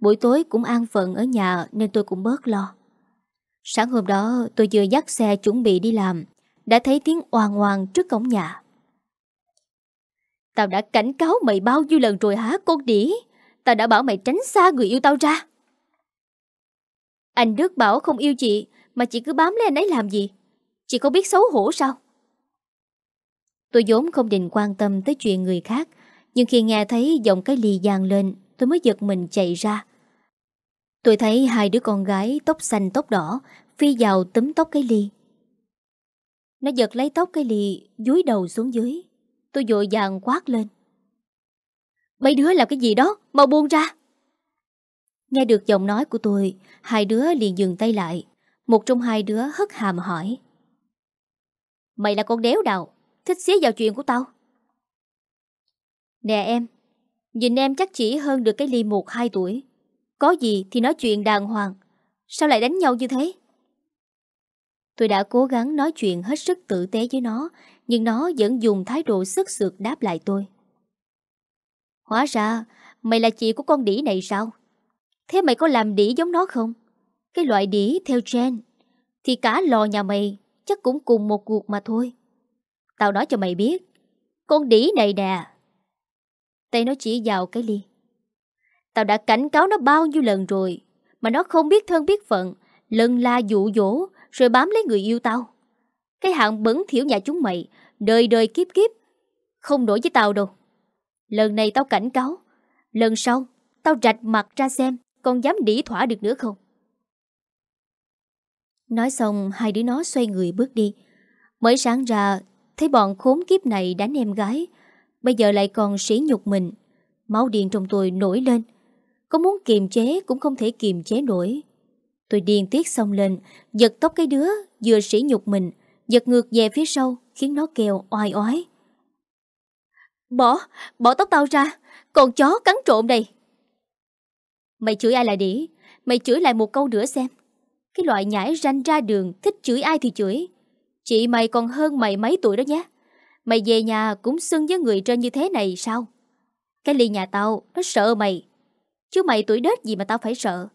Speaker 1: buổi tối cũng an phận ở nhà nên tôi cũng bớt lo. Sáng hôm đó tôi vừa dắt xe chuẩn bị đi làm, đã thấy tiếng oàn oàn trước cổng nhà. Tao đã cảnh cáo mày bao nhiêu lần rồi hả con đĩ? Tao đã bảo mày tránh xa người yêu tao ra. Anh Đức bảo không yêu chị, mà chị cứ bám lấy anh ấy làm gì? Chị có biết xấu hổ sao? Tôi vốn không định quan tâm tới chuyện người khác, nhưng khi nghe thấy giọng cái lì giang lên, tôi mới giật mình chạy ra. Tôi thấy hai đứa con gái tóc xanh tóc đỏ phi vào túm tóc cái ly. Nó giật lấy tóc cái ly, dúi đầu xuống dưới. Tôi dội vàng quát lên. Mấy đứa làm cái gì đó, mau buông ra. Nghe được giọng nói của tôi, hai đứa liền dừng tay lại. Một trong hai đứa hất hàm hỏi. Mày là con đéo đào, thích xía vào chuyện của tao. Nè em, nhìn em chắc chỉ hơn được cái ly một hai tuổi. Có gì thì nói chuyện đàng hoàng. Sao lại đánh nhau như thế? Tôi đã cố gắng nói chuyện hết sức tử tế với nó, nhưng nó vẫn dùng thái độ sức sượt đáp lại tôi. Hóa ra, mày là chị của con đĩ này sao? Thế mày có làm đĩ giống nó không? Cái loại đĩ theo gen, thì cả lò nhà mày chắc cũng cùng một cuộc mà thôi. Tao nói cho mày biết, con đĩ này nè. Tay nó chỉ vào cái ly. Tao đã cảnh cáo nó bao nhiêu lần rồi, mà nó không biết thân biết phận, lần la dụ dỗ, rồi bám lấy người yêu tao. Cái hạng bẩn thiểu nhà chúng mày, đời đời kiếp kiếp, không đổi với tao đâu. Lần này tao cảnh cáo, lần sau tao rạch mặt ra xem con dám đỉ thỏa được nữa không. Nói xong hai đứa nó xoay người bước đi. Mới sáng ra, thấy bọn khốn kiếp này đánh em gái, bây giờ lại còn sỉ nhục mình. Máu điên trong tôi nổi lên. Có muốn kiềm chế cũng không thể kiềm chế nổi. Tôi điên tiết xông lên, giật tóc cái đứa, vừa sỉ nhục mình, giật ngược về phía sau, khiến nó kêu oai oái. Bỏ, bỏ tóc tao ra, con chó cắn trộm đây. Mày chửi ai là đỉ, mày chửi lại một câu nữa xem. Cái loại nhãi ranh ra đường, thích chửi ai thì chửi. Chị mày còn hơn mày mấy tuổi đó nhé. Mày về nhà cũng xưng với người trên như thế này sao? Cái ly nhà tao, nó sợ mày. Chứ mày tuổi đết gì mà tao phải sợ.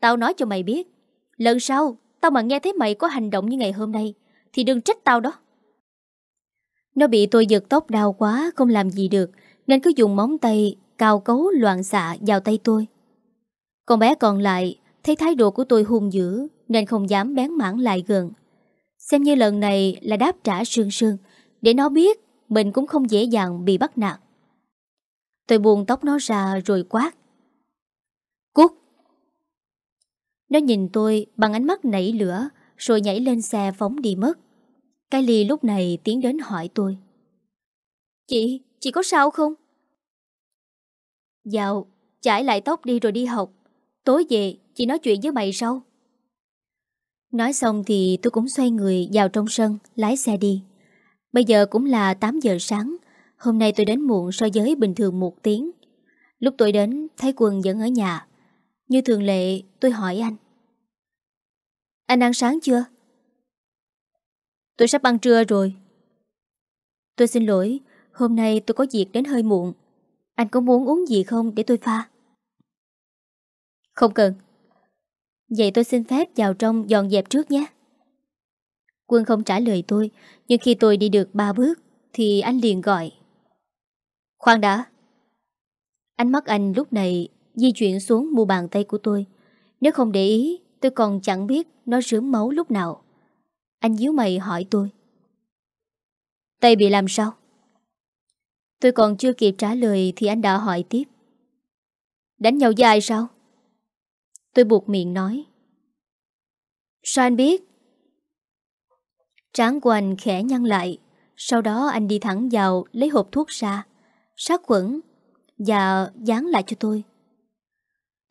Speaker 1: Tao nói cho mày biết, lần sau tao mà nghe thấy mày có hành động như ngày hôm nay, thì đừng trách tao đó. Nó bị tôi giật tóc đau quá, không làm gì được, nên cứ dùng móng tay cào cấu loạn xạ vào tay tôi. Con bé còn lại thấy thái độ của tôi hung dữ nên không dám bén mảng lại gần. Xem như lần này là đáp trả sương sương để nó biết mình cũng không dễ dàng bị bắt nạt. Tôi buông tóc nó ra rồi quát. Cút! Nó nhìn tôi bằng ánh mắt nảy lửa rồi nhảy lên xe phóng đi mất. Cái ly lúc này tiến đến hỏi tôi. Chị, chị có sao không? Dạo, chải lại tóc đi rồi đi học. Tối về, chị nói chuyện với mày sau. Nói xong thì tôi cũng xoay người vào trong sân, lái xe đi. Bây giờ cũng là 8 giờ sáng. Hôm nay tôi đến muộn so với bình thường một tiếng. Lúc tôi đến, thấy Quân vẫn ở nhà. Như thường lệ, tôi hỏi anh. Anh ăn sáng chưa? Tôi sắp ăn trưa rồi. Tôi xin lỗi, hôm nay tôi có việc đến hơi muộn. Anh có muốn uống gì không để tôi pha? Không cần. Vậy tôi xin phép vào trong dọn dẹp trước nhé. Quân không trả lời tôi, nhưng khi tôi đi được ba bước, thì anh liền gọi. Khoan đã. Ánh mắt anh lúc này di chuyển xuống mu bàn tay của tôi. Nếu không để ý, tôi còn chẳng biết nó rớm máu lúc nào. Anh díu mày hỏi tôi. Tay bị làm sao? Tôi còn chưa kịp trả lời thì anh đã hỏi tiếp. Đánh nhau với ai sao? Tôi buộc miệng nói. Sao anh biết? Tráng của anh khẽ nhăn lại. Sau đó anh đi thẳng vào lấy hộp thuốc ra, sát khuẩn và dán lại cho tôi.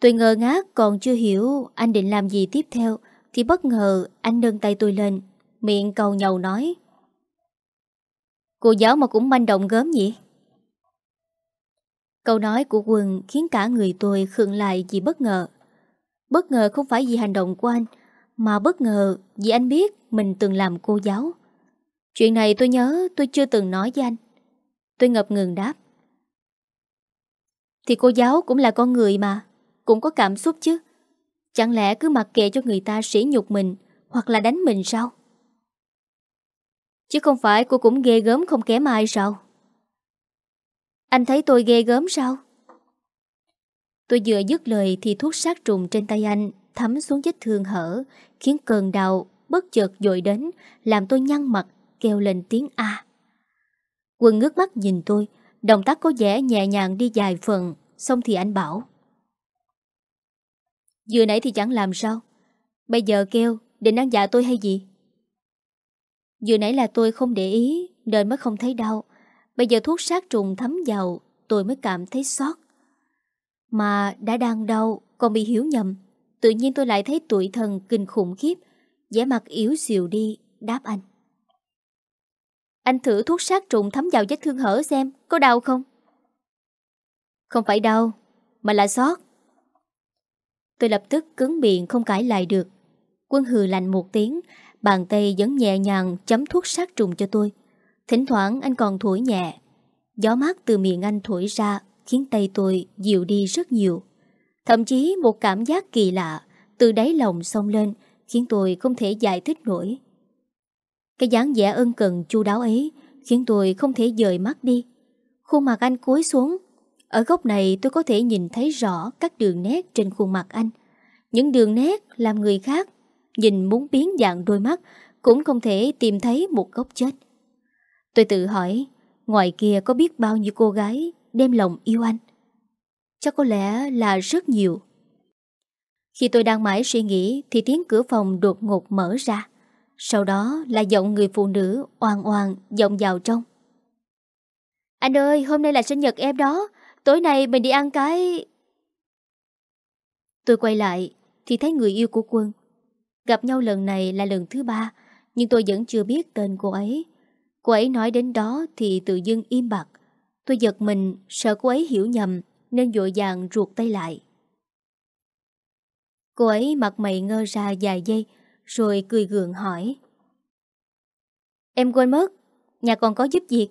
Speaker 1: Tôi ngờ ngác còn chưa hiểu anh định làm gì tiếp theo thì bất ngờ anh nâng tay tôi lên, miệng cầu nhầu nói. Cô giáo mà cũng manh động gớm nhỉ? Câu nói của Quân khiến cả người tôi khựng lại vì bất ngờ. Bất ngờ không phải vì hành động của anh, mà bất ngờ vì anh biết mình từng làm cô giáo. Chuyện này tôi nhớ tôi chưa từng nói với anh. Tôi ngập ngừng đáp. Thì cô giáo cũng là con người mà, cũng có cảm xúc chứ. Chẳng lẽ cứ mặc kệ cho người ta sỉ nhục mình hoặc là đánh mình sao? Chứ không phải cô cũng ghê gớm không kém ai sao? Anh thấy tôi ghê gớm sao? Tôi vừa dứt lời thì thuốc sát trùng trên tay anh thấm xuống vết thương hở, khiến cơn đau bất chợt dội đến, làm tôi nhăn mặt, kêu lên tiếng A. Quân ngước mắt nhìn tôi, động tác có vẻ nhẹ nhàng đi dài phần, xong thì anh bảo. Vừa nãy thì chẳng làm sao, bây giờ kêu, định ăn dạ tôi hay gì? Vừa nãy là tôi không để ý, nên mới không thấy đau. Bây giờ thuốc sát trùng thấm vào, tôi mới cảm thấy xót. Mà đã đang đau, còn bị hiểu nhầm, tự nhiên tôi lại thấy tuổi thần kinh khủng khiếp, vẻ mặt yếu xìu đi, đáp anh. Anh thử thuốc sát trùng thấm vào vết thương hở xem, có đau không? Không phải đau, mà là sót Tôi lập tức cứng miệng không cãi lại được. Quân hừ lạnh một tiếng, bàn tay vẫn nhẹ nhàng chấm thuốc sát trùng cho tôi. Thỉnh thoảng anh còn thổi nhẹ. Gió mát từ miệng anh thổi ra khiến tay tôi dịu đi rất nhiều. Thậm chí một cảm giác kỳ lạ từ đáy lòng xông lên khiến tôi không thể giải thích nổi. Cái dáng vẻ ân cần chu đáo ấy khiến tôi không thể dời mắt đi. Khuôn mặt anh cúi xuống. Ở góc này tôi có thể nhìn thấy rõ các đường nét trên khuôn mặt anh. Những đường nét làm người khác nhìn muốn biến dạng đôi mắt cũng không thể tìm thấy một góc chết. Tôi tự hỏi, ngoài kia có biết bao nhiêu cô gái đem lòng yêu anh? Chắc có lẽ là rất nhiều. Khi tôi đang mãi suy nghĩ thì tiếng cửa phòng đột ngột mở ra. Sau đó là giọng người phụ nữ oan oan vọng vào trong. Anh ơi, hôm nay là sinh nhật em đó. Tối nay mình đi ăn cái... Tôi quay lại thì thấy người yêu của Quân. Gặp nhau lần này là lần thứ ba, nhưng tôi vẫn chưa biết tên cô ấy. Cô ấy nói đến đó thì tự dưng im bặt. Tôi giật mình, sợ cô ấy hiểu nhầm, nên dội vàng ruột tay lại. Cô ấy mặt mày ngơ ra dài giây, rồi cười gượng hỏi. Em quên mất, nhà còn có giúp việc.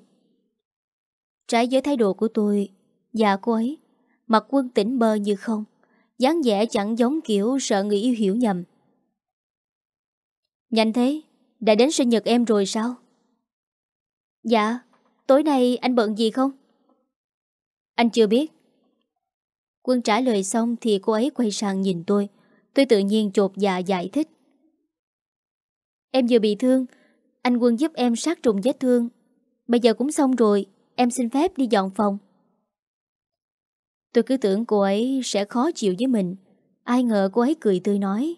Speaker 1: Trái với thái độ của tôi, và cô ấy, mặt quân tỉnh bơ như không, dáng vẻ chẳng giống kiểu sợ người yêu hiểu nhầm. Nhanh thế, đã đến sinh nhật em rồi sao? Dạ, tối nay anh bận gì không? Anh chưa biết. Quân trả lời xong thì cô ấy quay sang nhìn tôi. Tôi tự nhiên chột dạ giải thích. Em vừa bị thương, anh Quân giúp em sát trùng vết thương. Bây giờ cũng xong rồi, em xin phép đi dọn phòng. Tôi cứ tưởng cô ấy sẽ khó chịu với mình. Ai ngờ cô ấy cười tươi nói.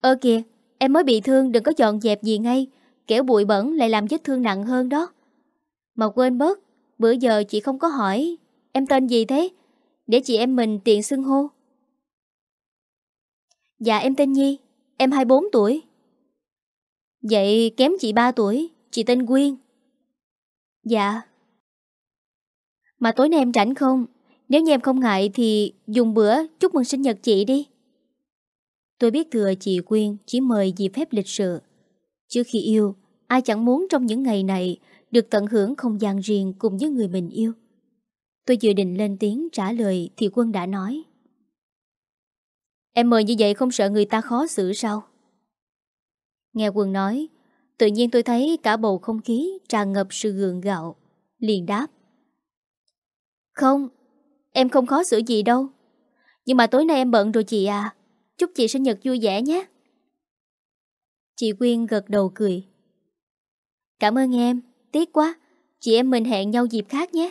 Speaker 1: Ơ kìa, em mới bị thương đừng có dọn dẹp gì ngay. Kẻo bụi bẩn lại làm vết thương nặng hơn đó. Mà quên bớt, bữa giờ chị không có hỏi em tên gì thế, để chị em mình tiện xưng hô. Dạ em tên Nhi, em 24 tuổi. Vậy kém chị 3 tuổi, chị tên Quyên. Dạ. Mà tối nay em rảnh không? Nếu như em không ngại thì dùng bữa chúc mừng sinh nhật chị đi. Tôi biết thừa chị Quyên chỉ mời dịp phép lịch sự. Trước khi yêu, ai chẳng muốn trong những ngày này được tận hưởng không gian riêng cùng với người mình yêu. Tôi dự định lên tiếng trả lời thì Quân đã nói. Em mời như vậy không sợ người ta khó xử sao? Nghe Quân nói, tự nhiên tôi thấy cả bầu không khí tràn ngập sự gượng gạo. Liền đáp. Không, em không khó xử gì đâu. Nhưng mà tối nay em bận rồi chị à. Chúc chị sinh nhật vui vẻ nhé. Chị Quyên gật đầu cười. Cảm ơn em, tiếc quá. Chị em mình hẹn nhau dịp khác nhé.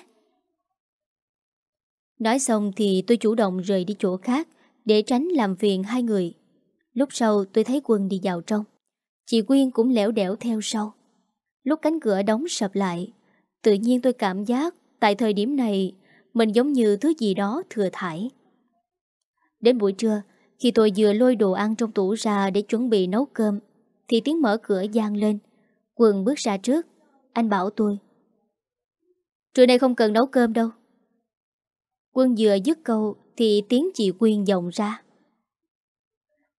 Speaker 1: Nói xong thì tôi chủ động rời đi chỗ khác để tránh làm phiền hai người. Lúc sau tôi thấy Quân đi vào trong. Chị Quyên cũng lẻo đẻo theo sau. Lúc cánh cửa đóng sập lại, tự nhiên tôi cảm giác tại thời điểm này mình giống như thứ gì đó thừa thải. Đến buổi trưa, khi tôi vừa lôi đồ ăn trong tủ ra để chuẩn bị nấu cơm, thì tiếng mở cửa gian lên. Quân bước ra trước. Anh bảo tôi. Trưa nay không cần nấu cơm đâu. Quân vừa dứt câu thì tiếng chị Quyên vọng ra.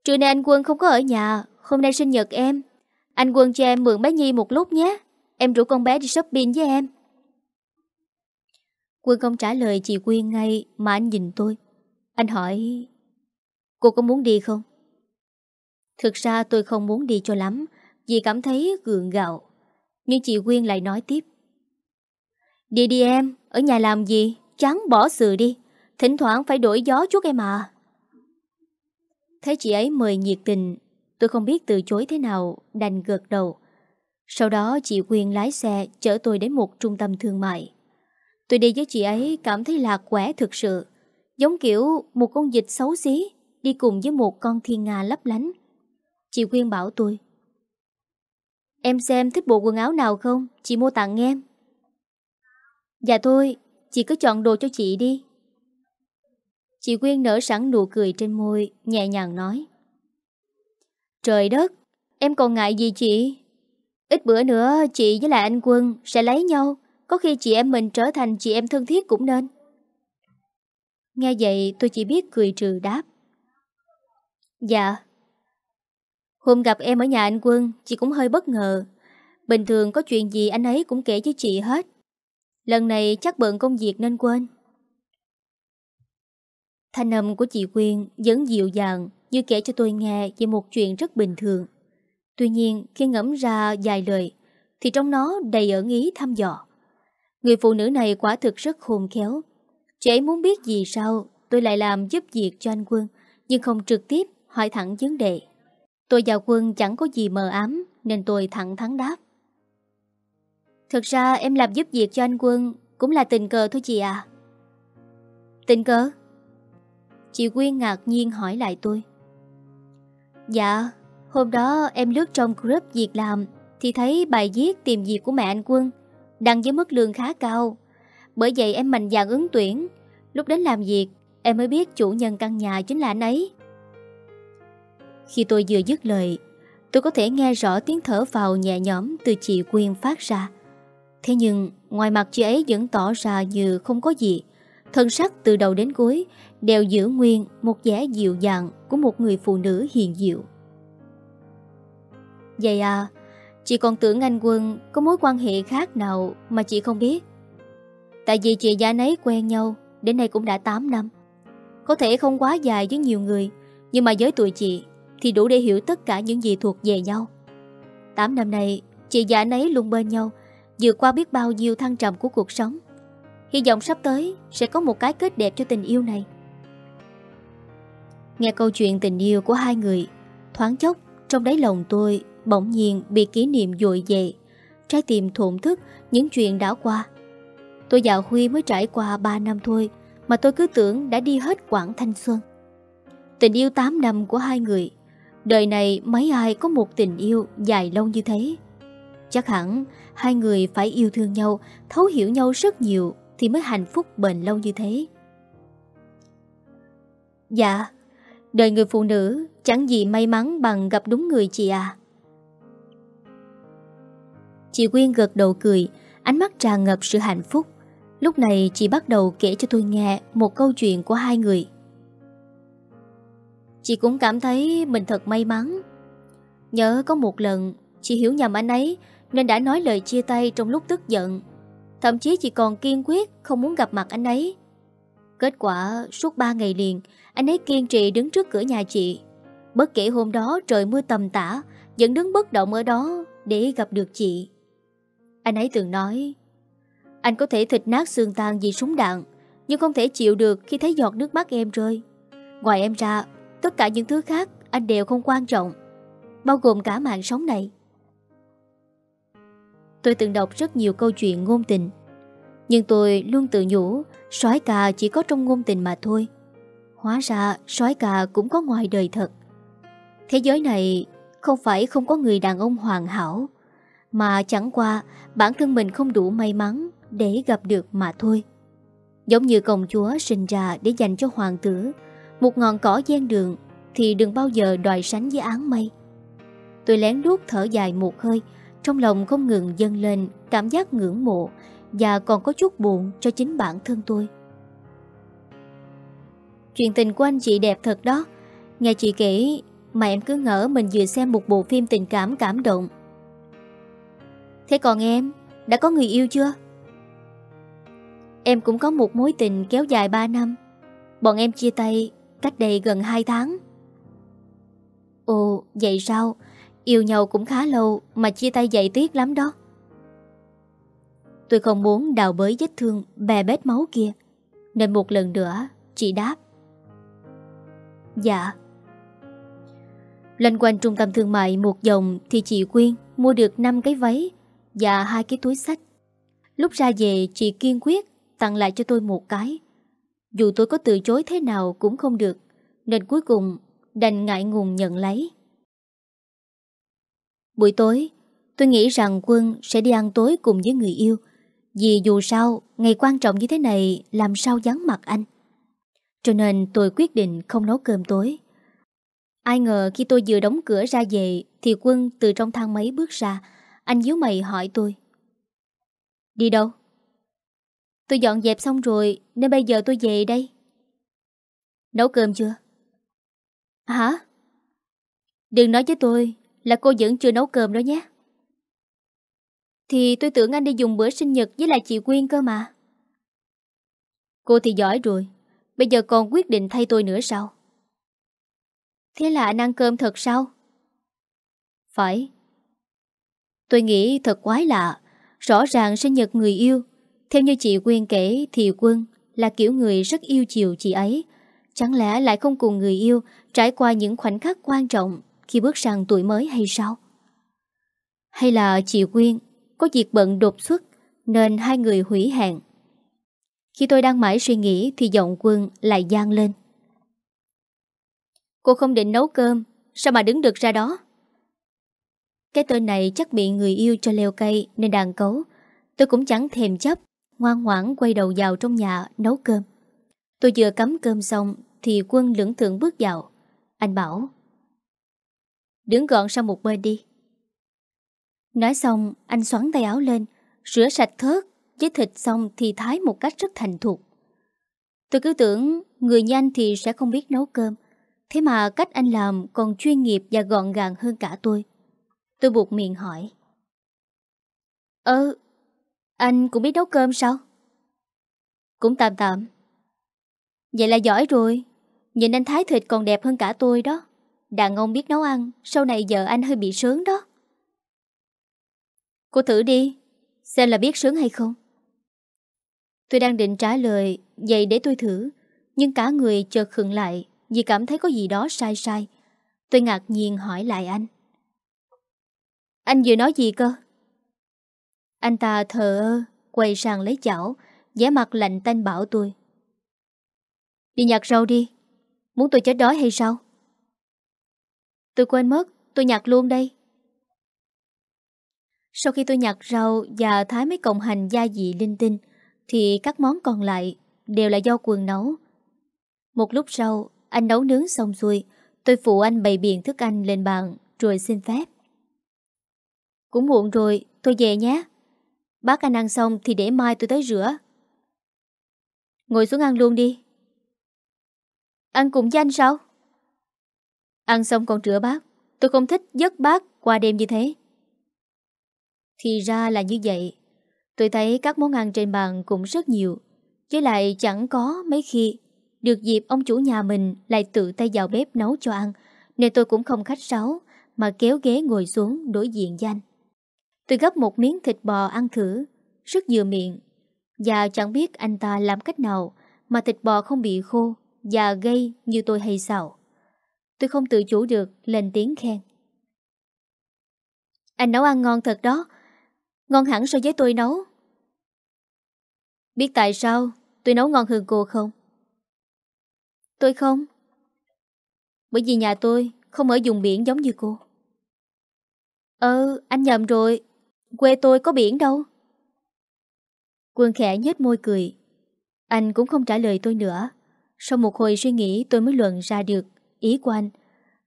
Speaker 1: Trưa nay anh Quân không có ở nhà, hôm nay sinh nhật em. Anh Quân cho em mượn bé Nhi một lúc nhé. Em rủ con bé đi shopping với em. Quân không trả lời chị Quyên ngay mà anh nhìn tôi. Anh hỏi Cô có muốn đi không? Thực ra tôi không muốn đi cho lắm Vì cảm thấy gượng gạo nhưng chị Quyên lại nói tiếp. Đi đi em, Ở nhà làm gì? Chán bỏ sự đi. Thỉnh thoảng phải đổi gió chút em à. Thấy chị ấy mời nhiệt tình, Tôi không biết từ chối thế nào, Đành gật đầu. Sau đó chị Quyên lái xe Chở tôi đến một trung tâm thương mại. Tôi đi với chị ấy cảm thấy lạc quẻ thực sự. Giống kiểu một con dịch xấu xí, Đi cùng với một con thiên nga lấp lánh. Chị Quyên bảo tôi Em xem thích bộ quần áo nào không? Chị mua tặng em. Dạ thôi, Chị cứ chọn đồ cho chị đi. Chị Quyên nở sẵn nụ cười trên môi, Nhẹ nhàng nói. Trời đất, Em còn ngại gì chị? Ít bữa nữa, chị với lại anh Quân Sẽ lấy nhau. Có khi chị em mình trở thành chị em thân thiết cũng nên. Nghe vậy, tôi chỉ biết cười trừ đáp. Dạ. Hôm gặp em ở nhà anh Quân, Chị cũng hơi bất ngờ Bình thường có chuyện gì anh ấy cũng kể với chị hết Lần này chắc bận công việc nên quên Thanh âm của chị Quyên vẫn dịu dàng như kể cho tôi nghe về một chuyện rất bình thường. Tuy nhiên, khi ngẫm ra vài lời, thì trong nó đầy ẩn ý thăm dò. Người phụ nữ này quả thực rất khôn khéo. Chị ấy muốn biết gì sao, tôi lại làm giúp việc cho anh Quân, nhưng không trực tiếp hỏi thẳng vấn đề. Tôi và Quân chẳng có gì mờ ám nên tôi thẳng thắn đáp. Thực ra em làm giúp việc cho anh Quân cũng là tình cờ thôi chị à. Tình cờ? Chị Quyên ngạc nhiên hỏi lại tôi. Dạ, hôm đó em lướt trong group việc làm thì thấy bài viết tìm việc của mẹ anh Quân đăng với mức lương khá cao. Bởi vậy em mạnh dạn ứng tuyển. Lúc đến làm việc, em mới biết chủ nhân căn nhà chính là anh ấy. Khi tôi vừa dứt lời, tôi có thể nghe rõ tiếng thở vào nhẹ nhõm từ chị Quyên phát ra. Thế nhưng, ngoài mặt chị ấy vẫn tỏ ra như không có gì. Thân sắc từ đầu đến cuối đều giữ nguyên một vẻ dịu dàng của một người phụ nữ hiền diệu. Vậy à, chị còn tưởng anh Quân có mối quan hệ khác nào mà chị không biết. Tại vì chị và nấy quen nhau đến nay cũng đã 8 năm. Có thể không quá dài với nhiều người, nhưng mà với tuổi chị thì đủ để hiểu tất cả những gì thuộc về nhau. 8 năm nay, chị và anh ấy luôn bên nhau, vượt qua biết bao nhiêu thăng trầm của cuộc sống. Hy vọng sắp tới sẽ có một cái kết đẹp cho tình yêu này. Nghe câu chuyện tình yêu của hai người, thoáng chốc trong đáy lòng tôi bỗng nhiên bị kỷ niệm dội về, trái tim thổn thức những chuyện đã qua. Tôi và Huy mới trải qua 3 năm thôi mà tôi cứ tưởng đã đi hết quãng thanh xuân. Tình yêu 8 năm của hai người, đời này mấy ai có một tình yêu dài lâu như thế. Chắc hẳn hai người phải yêu thương nhau, thấu hiểu nhau rất nhiều thì mới hạnh phúc bền lâu như thế. Dạ, đời người phụ nữ chẳng gì may mắn bằng gặp đúng người chị à. Chị Quyên gật đầu cười, ánh mắt tràn ngập sự hạnh phúc. Lúc này chị bắt đầu kể cho tôi nghe một câu chuyện của hai người. Chị cũng cảm thấy mình thật may mắn. Nhớ có một lần, chị hiểu nhầm anh ấy, nên đã nói lời chia tay trong lúc tức giận. Thậm chí chị còn kiên quyết không muốn gặp mặt anh ấy. Kết quả, suốt 3 ngày liền, anh ấy kiên trì đứng trước cửa nhà chị. Bất kể hôm đó trời mưa tầm tã, vẫn đứng bất động ở đó để gặp được chị. Anh ấy từng nói, Anh có thể thịt nát xương tan vì súng đạn, Nhưng không thể chịu được khi thấy giọt nước mắt em rơi Ngoài em ra Tất cả những thứ khác anh đều không quan trọng, Bao gồm cả mạng sống này. Tôi từng đọc rất nhiều câu chuyện ngôn tình, Nhưng tôi luôn tự nhủ sói cà chỉ có trong ngôn tình mà thôi. Hóa ra sói cà cũng có ngoài đời thật. Thế giới này không phải không có người đàn ông hoàn hảo, Mà chẳng qua bản thân mình không đủ may mắn để gặp được mà thôi. Giống như công chúa sinh ra để dành cho hoàng tử một ngọn cỏ gian đường Thì đừng bao giờ đòi sánh với áng mây. Tôi lén lút thở dài một hơi, Trong lòng không ngừng dâng lên Cảm giác ngưỡng mộ Và còn có chút buồn cho chính bản thân tôi. Chuyện tình của anh chị đẹp thật đó. Nghe chị kể Mà em cứ ngỡ mình vừa xem một bộ phim tình cảm cảm động. Thế còn em, Đã có người yêu chưa? Em cũng có một mối tình kéo dài 3 năm. Bọn em chia tay cách đây gần 2 tháng. Ồ, vậy sao? Yêu nhau cũng khá lâu mà chia tay dậy tiếc lắm đó. Tôi không muốn đào bới vết thương bè bết máu kia Nên một lần nữa chị đáp. Dạ. Lên quanh trung tâm thương mại một vòng Thì chị Quyên mua được 5 cái váy Và hai cái túi sách. Lúc ra về chị kiên quyết tặng lại cho tôi một cái. Dù tôi có từ chối thế nào cũng không được, nên cuối cùng đành ngại ngùng nhận lấy. Buổi tối, tôi nghĩ rằng Quân sẽ đi ăn tối cùng với người yêu, vì dù sao, ngày quan trọng như thế này làm sao vắng mặt anh. Cho nên tôi quyết định không nấu cơm tối. Ai ngờ khi tôi vừa đóng cửa ra về thì Quân từ trong thang máy bước ra, anh díu mày hỏi tôi. Đi đâu? Tôi dọn dẹp xong rồi, Nên bây giờ tôi về đây Nấu cơm chưa? Hả? Đừng nói với tôi Là cô vẫn chưa nấu cơm đó nhé Thì tôi tưởng anh đi dùng bữa sinh nhật Với lại chị Quyên cơ mà Cô thì giỏi rồi, Bây giờ còn quyết định thay tôi nữa sao? Thế là anh ăn cơm thật sao? Phải Tôi nghĩ thật quái lạ, Rõ ràng sinh nhật người yêu theo như chị Quyên kể thì Quân là kiểu người rất yêu chiều chị ấy. Chẳng lẽ lại không cùng người yêu trải qua những khoảnh khắc quan trọng khi bước sang tuổi mới hay sao? Hay là chị Quyên có việc bận đột xuất nên hai người hủy hẹn? Khi tôi đang mãi suy nghĩ thì giọng Quân lại gian lên. Cô không định nấu cơm, sao mà đứng được ra đó? Cái tên này chắc bị người yêu cho leo cây nên đàn cấu. Tôi cũng chẳng thèm chấp ngoan ngoãn quay đầu vào trong nhà nấu cơm. Tôi vừa cắm cơm xong thì quân lưỡng thượng bước vào. Anh bảo Đứng gọn sang một bên đi. Nói xong anh xoắn tay áo lên rửa sạch thớt với thịt xong thì thái một cách rất thành thục. Tôi cứ tưởng người như anh thì sẽ không biết nấu cơm. Thế mà cách anh làm còn chuyên nghiệp và gọn gàng hơn cả tôi. Tôi buộc miệng hỏi. Ơ, anh cũng biết nấu cơm sao? Cũng tạm tạm. Vậy là giỏi rồi. Nhìn anh thái thịt còn đẹp hơn cả tôi đó. Đàn ông biết nấu ăn, sau này vợ anh hơi bị sướng đó. Cô thử đi, xem là biết sướng hay không. Tôi đang định trả lời, vậy để tôi thử. Nhưng cả người chợt khựng lại vì cảm thấy có gì đó sai sai. Tôi ngạc nhiên hỏi lại anh. Anh vừa nói gì cơ? Anh ta thờ ơ, quay sang lấy chảo, vẻ mặt lạnh tanh bảo tôi. Đi nhặt rau đi, muốn tôi chết đói hay sao? Tôi quên mất, tôi nhặt luôn đây. Sau khi tôi nhặt rau và thái mấy cọng hành gia vị linh tinh, thì các món còn lại đều là do quần nấu. Một lúc sau, anh nấu nướng xong xuôi, tôi phụ anh bày biện thức ăn lên bàn rồi xin phép. Cũng muộn rồi, tôi về nhé. Bác anh ăn xong thì để mai tôi tới rửa. Ngồi xuống ăn luôn đi. Ăn cùng với anh sao? Ăn xong còn rửa bát. Tôi không thích giấc bát qua đêm như thế. Thì ra là như vậy. Tôi thấy các món ăn trên bàn cũng rất nhiều. Với lại chẳng có mấy khi được dịp ông chủ nhà mình lại tự tay vào bếp nấu cho ăn. Nên tôi cũng không khách sáo mà kéo ghế ngồi xuống đối diện danh. Tôi gấp một miếng thịt bò ăn thử, rất vừa miệng. Và chẳng biết anh ta làm cách nào mà thịt bò không bị khô và gây như tôi hay sao. Tôi không tự chủ được lên tiếng khen. Anh nấu ăn ngon thật đó. Ngon hẳn so với tôi nấu Biết tại sao tôi nấu ngon hơn cô không? Tôi không Bởi vì nhà tôi không ở vùng biển giống như cô Ờ, anh nhầm rồi Quê tôi có biển đâu. Quân khẽ nhếch môi cười. Anh cũng không trả lời tôi nữa. Sau một hồi suy nghĩ, tôi mới luận ra được Ý của anh,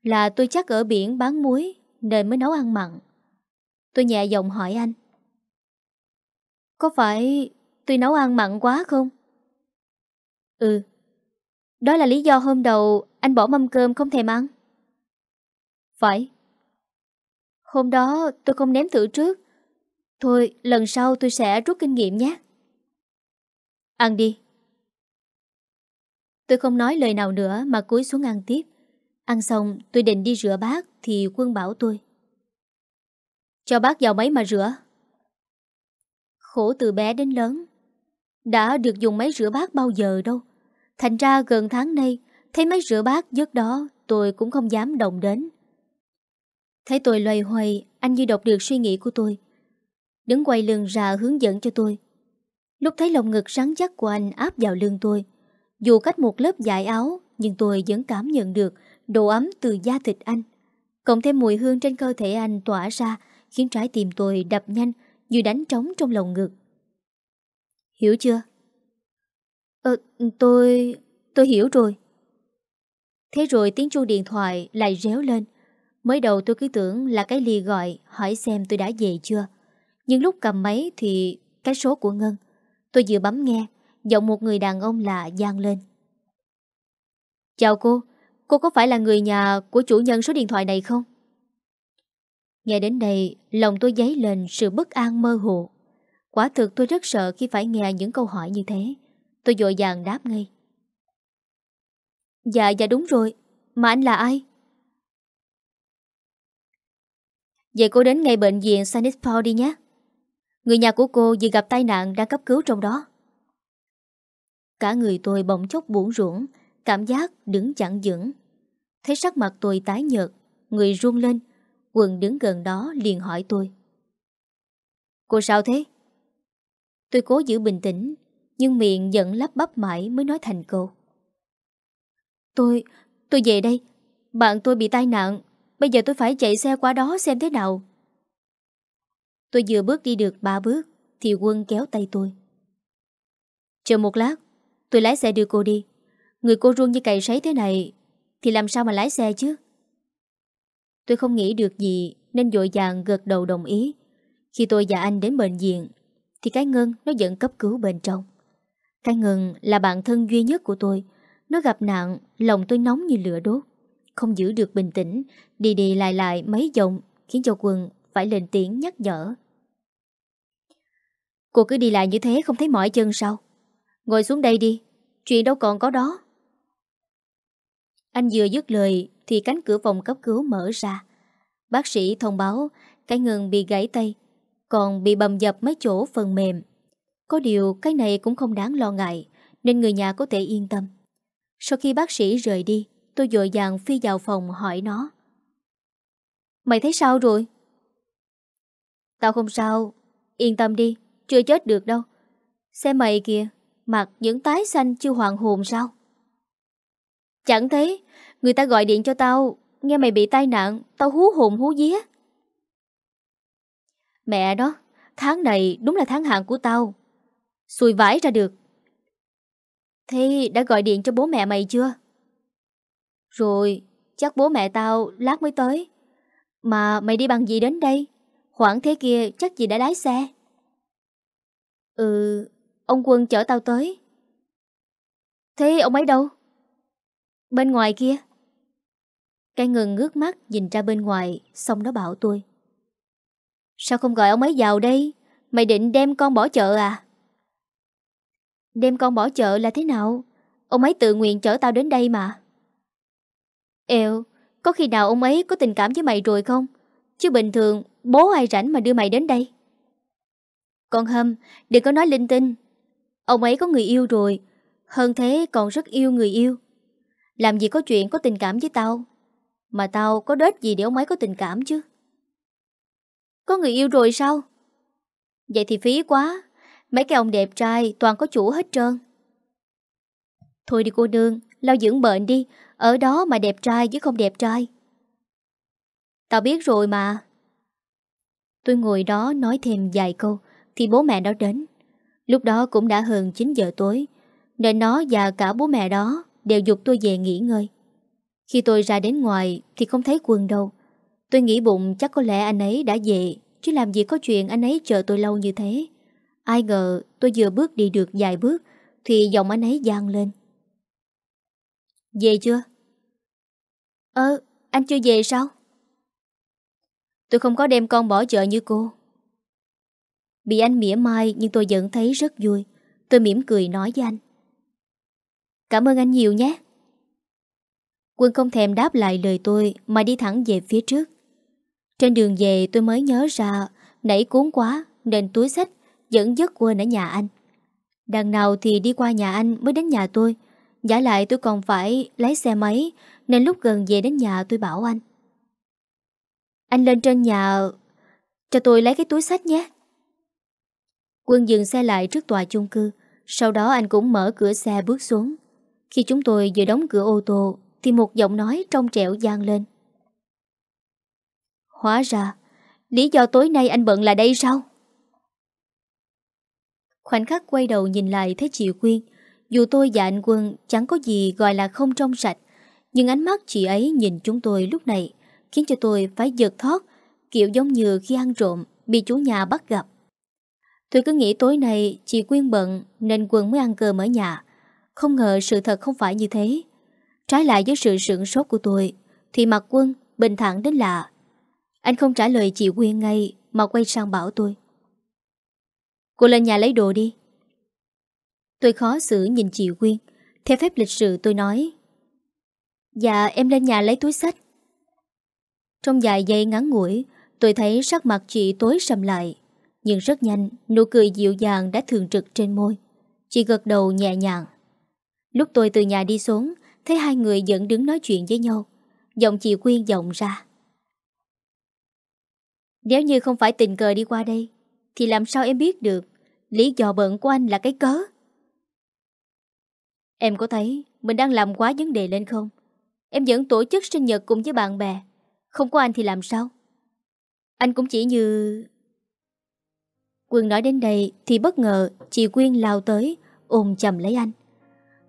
Speaker 1: Là tôi chắc ở biển bán muối, Nên mới nấu ăn mặn. Tôi nhẹ giọng hỏi anh. Có phải tôi nấu ăn mặn quá không? Ừ. Đó là lý do hôm đầu Anh bỏ mâm cơm không thèm ăn. Phải. Hôm đó tôi không ném thử trước Thôi, lần sau tôi sẽ rút kinh nghiệm nhé. Ăn đi. Tôi không nói lời nào nữa mà cúi xuống ăn tiếp. Ăn xong, tôi định đi rửa bát Thì quân bảo tôi. Cho bác vào máy mà rửa. Khổ từ bé đến lớn. Đã được dùng máy rửa bát bao giờ đâu. Thành ra gần tháng nay, Thấy máy rửa bát giấc đó, Tôi cũng không dám động đến. Thấy tôi loay hoay, Anh như đọc được suy nghĩ của tôi. Đứng quay lưng ra hướng dẫn cho tôi. Lúc thấy lồng ngực rắn chắc của anh áp vào lưng tôi Dù cách một lớp dài áo Nhưng tôi vẫn cảm nhận được Độ ấm từ da thịt anh. Cộng thêm mùi hương trên cơ thể anh tỏa ra Khiến trái tim tôi đập nhanh Như đánh trống trong lồng ngực. Hiểu chưa? Ờ, tôi... tôi hiểu rồi. Thế rồi tiếng chuông điện thoại lại réo lên. Mới đầu tôi cứ tưởng là cái ly gọi Hỏi xem tôi đã về chưa. Nhưng lúc cầm máy thì Cái số của Ngân. Tôi vừa bấm nghe, Giọng một người đàn ông lạ gian lên. Chào cô Cô có phải là người nhà của chủ nhân số điện thoại này không? Nghe đến đây, Lòng tôi dấy lên sự bất an mơ hồ. Quả thực tôi rất sợ khi phải nghe những câu hỏi như thế. Tôi dội dàng đáp ngay. Dạ dạ đúng rồi. Mà anh là ai? Vậy cô đến ngay bệnh viện Sanis đi nhé. Người nhà của cô vừa gặp tai nạn đang cấp cứu trong đó. Cả người tôi bỗng chốc buồn ruộng Cảm giác đứng chẳng vững. Thấy sắc mặt tôi tái nhợt Người run lên Quần đứng gần đó liền hỏi tôi. Cô sao thế? Tôi cố giữ bình tĩnh Nhưng miệng giận lắp bắp mãi mới nói thành câu. Tôi, tôi về đây. Bạn tôi bị tai nạn. Bây giờ tôi phải chạy xe qua đó xem thế nào. Tôi vừa bước đi được ba bước, Thì quân kéo tay tôi. Chờ một lát, Tôi lái xe đưa cô đi. Người cô run như cày sấy thế này, Thì làm sao mà lái xe chứ? Tôi không nghĩ được gì, Nên dội dàng gật đầu đồng ý. Khi tôi và anh đến bệnh viện, Thì cái Ngân nó dẫn cấp cứu bên trong. Cái Ngân là bạn thân duy nhất của tôi. Nó gặp nạn, Lòng tôi nóng như lửa đốt. Không giữ được bình tĩnh, Đi đi lại lại mấy dòng Khiến cho quân phải lên tiếng nhắc nhở. Cô cứ đi lại như thế không thấy mỏi chân sao? Ngồi xuống đây đi, Chuyện đâu còn có đó. Anh vừa dứt lời Thì cánh cửa phòng cấp cứu mở ra. Bác sĩ thông báo Cái ngừng bị gãy tay, Còn bị bầm dập mấy chỗ phần mềm. Có điều cái này cũng không đáng lo ngại, Nên người nhà có thể yên tâm. Sau khi bác sĩ rời đi, Tôi dội dàng phi vào phòng hỏi nó. Mày thấy sao rồi? Tao không sao, Yên tâm đi. Chưa chết được đâu. Xem mày kìa Mặt vẫn tái xanh chưa hoàn hồn sao? Chẳng thế, Người ta gọi điện cho tao, Nghe mày bị tai nạn, Tao hú hồn hú vía. Mẹ đó, Tháng này đúng là tháng hạn của tao. Xùi vải ra được. Thế đã gọi điện cho bố mẹ mày chưa? Rồi, Chắc bố mẹ tao lát mới tới. Mà mày đi bằng gì đến đây? Khoảng thế kia chắc gì đã lái xe. Ừ Ông Quân chở tao tới. Thế ông ấy đâu? Bên ngoài kia. Cái ngừng ngước mắt nhìn ra bên ngoài, Xong nó bảo tôi. Sao không gọi ông ấy vào đây? Mày định đem con bỏ chợ à? Đem con bỏ chợ là thế nào? Ông ấy tự nguyện chở tao đến đây mà. Eo, Có khi nào ông ấy có tình cảm với mày rồi không? Chứ bình thường, bố ai rảnh mà đưa mày đến đây? Con Hâm, Đừng có nói linh tinh. Ông ấy có người yêu rồi. Hơn thế, còn rất yêu người yêu. Làm gì có chuyện có tình cảm với tao? Mà tao có đết gì để ông ấy có tình cảm chứ? Có người yêu rồi sao? Vậy thì phí quá. Mấy cái ông đẹp trai toàn có chủ hết trơn. Thôi đi cô nương Lo dưỡng bệnh đi. Ở đó mà đẹp trai chứ không đẹp trai. Tao biết rồi mà. Tôi ngồi đó nói thêm vài câu. Thì bố mẹ nó đến. Lúc đó cũng đã hơn 9 giờ tối Nên nó và cả bố mẹ đó Đều dục tôi về nghỉ ngơi. Khi tôi ra đến ngoài Thì không thấy quần đâu. Tôi nghĩ bụng chắc có lẽ anh ấy đã về Chứ làm gì có chuyện anh ấy chờ tôi lâu như thế. Ai ngờ tôi vừa bước đi được vài bước Thì giọng anh ấy gian lên. Về chưa? Ơ, anh chưa về sao? Tôi không có đem con bỏ chợ như cô. Bị anh mỉa mai Nhưng tôi vẫn thấy rất vui. Tôi mỉm cười nói với anh. Cảm ơn anh nhiều nhé. Quân không thèm đáp lại lời tôi Mà đi thẳng về phía trước. Trên đường về tôi mới nhớ ra Nãy cuốn quá Nên túi sách vẫn dứt quên ở nhà anh. Đằng nào thì đi qua nhà anh mới đến nhà tôi. Giả lại tôi còn phải lái xe máy Nên lúc gần về đến nhà tôi bảo anh. Anh lên trên nhà Cho tôi lấy cái túi sách nhé. Quân dừng xe lại trước tòa chung cư. Sau đó anh cũng mở cửa xe bước xuống. Khi chúng tôi vừa đóng cửa ô tô, Thì một giọng nói trong trẻo gian lên. Hóa ra, Lý do tối nay anh bận là đây sao? Khoảnh khắc quay đầu nhìn lại thấy chị Quyên. Dù tôi và anh Quân chẳng có gì gọi là không trong sạch, Nhưng ánh mắt chị ấy nhìn chúng tôi lúc này Khiến cho tôi phải giật thoát Kiểu giống như khi ăn trộm Bị chủ nhà bắt gặp. Tôi cứ nghĩ tối nay chị Quyên bận Nên Quân mới ăn cơm ở nhà. Không ngờ sự thật không phải như thế. Trái lại với sự sửng sốt của tôi, Thì mặt Quân bình thản đến lạ. Anh không trả lời chị Quyên ngay Mà quay sang bảo tôi. Cô lên nhà lấy đồ đi. Tôi khó xử nhìn chị Quyên, Theo phép lịch sự tôi nói. Dạ em lên nhà lấy túi sách Trong vài giây ngắn ngủi, Tôi thấy sắc mặt chị tối sầm lại. Nhưng rất nhanh, Nụ cười dịu dàng đã thường trực trên môi. Chị gật đầu nhẹ nhàng. Lúc tôi từ nhà đi xuống, Thấy hai người vẫn đứng nói chuyện với nhau. Giọng chị Quyên vọng ra. Nếu như không phải tình cờ đi qua đây, Thì làm sao em biết được Lý do bận của anh là cái cớ? Em có thấy Mình đang làm quá vấn đề lên không? Em vẫn tổ chức sinh nhật cùng với bạn bè. Không có anh thì làm sao? Anh cũng chỉ như Quân nói đến đây Thì bất ngờ chị Quyên lao tới, Ôm chầm lấy anh.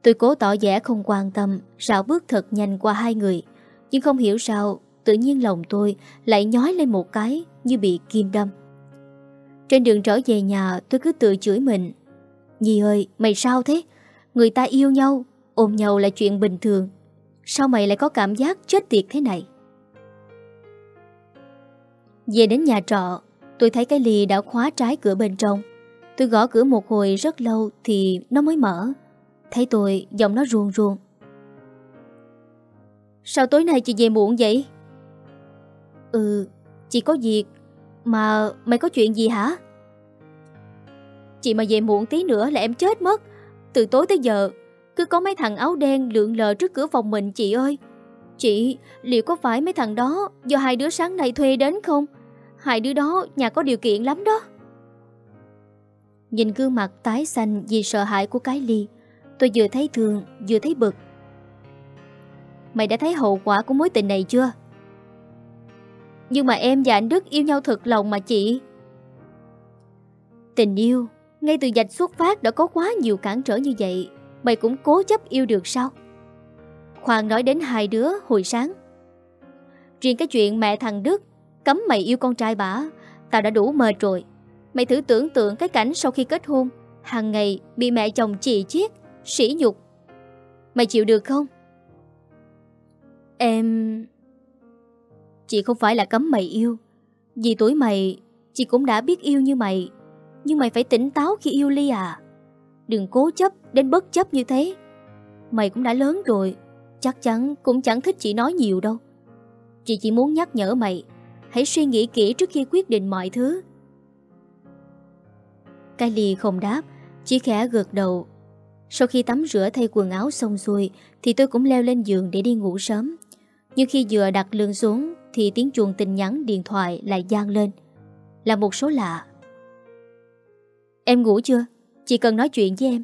Speaker 1: Tôi cố tỏ vẻ không quan tâm, rảo bước thật nhanh qua hai người. Nhưng không hiểu sao, Tự nhiên lòng tôi lại nhói lên một cái Như bị kim đâm. Trên đường trở về nhà, tôi cứ tự chửi mình. Nhi ơi, mày sao thế? Người ta yêu nhau, Ôm nhau là chuyện bình thường. Sao mày lại có cảm giác chết tiệt thế này? Về đến nhà trọ Tôi thấy cái ly đã khóa trái cửa bên trong. Tôi gõ cửa một hồi rất lâu Thì nó mới mở. Thấy tôi, giọng nó ruồn ruồn. Sao tối nay chị về muộn vậy? Ừ Chị có việc. Mà mày có chuyện gì hả? Chị mà về muộn tí nữa là em chết mất. Từ tối tới giờ, Cứ có mấy thằng áo đen lượn lờ trước cửa phòng mình chị ơi. Chị, liệu có phải mấy thằng đó Do hai đứa sáng nay thuê đến không? Hai đứa đó, nhà có điều kiện lắm đó. Nhìn gương mặt tái xanh Vì sợ hãi của cái ly, Tôi vừa thấy thương, vừa thấy bực. Mày đã thấy hậu quả của mối tình này chưa? Nhưng mà em và anh Đức yêu nhau thật lòng mà chị. Tình yêu, ngay từ dạch xuất phát đã có quá nhiều cản trở như vậy, Mày cũng cố chấp yêu được sao? Khoan nói đến hai đứa hồi sáng. Riêng cái chuyện mẹ thằng Đức Cấm mày yêu con trai bà, Tao đã đủ mệt rồi. Mày thử tưởng tượng cái cảnh sau khi kết hôn. Hàng ngày bị mẹ chồng chì chiết Sỉ nhục. Mày chịu được không? Em Chị không phải là cấm mày yêu. Vì tuổi mày Chị cũng đã biết yêu như mày. Nhưng mày phải tỉnh táo khi yêu Ly à. Đừng cố chấp đến bất chấp như thế. Mày cũng đã lớn rồi. Chắc chắn cũng chẳng thích chị nói nhiều đâu. Chị chỉ muốn nhắc nhở mày. Hãy suy nghĩ kỹ trước khi quyết định mọi thứ Kylie không đáp Chỉ khẽ gật đầu Sau khi tắm rửa thay quần áo xong xuôi Thì tôi cũng leo lên giường để đi ngủ sớm Nhưng khi vừa đặt lưng xuống Thì tiếng chuông tin nhắn điện thoại lại gian lên Là một số lạ Em ngủ chưa? Chị cần nói chuyện với em.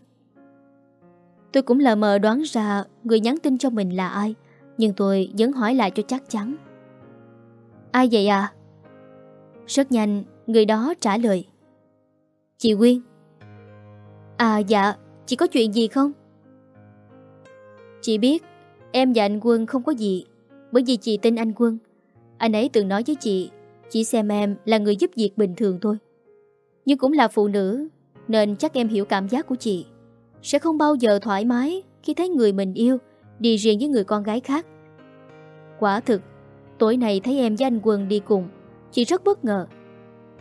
Speaker 1: Tôi cũng lờ mờ đoán ra người nhắn tin cho mình là ai, nhưng tôi vẫn hỏi lại cho chắc chắn. Ai vậy à? Rất nhanh, người đó trả lời. Chị Quyên. À dạ, chị có chuyện gì không? Chị biết, em và anh Quân không có gì, bởi vì chị tin anh Quân. Anh ấy từng nói với chị, chỉ xem em là người giúp việc bình thường thôi. Nhưng cũng là phụ nữ, nên chắc em hiểu cảm giác của chị. Sẽ không bao giờ thoải mái khi thấy người mình yêu đi riêng với người con gái khác. Quả thực, tối nay thấy em với anh Quân đi cùng, chị rất bất ngờ.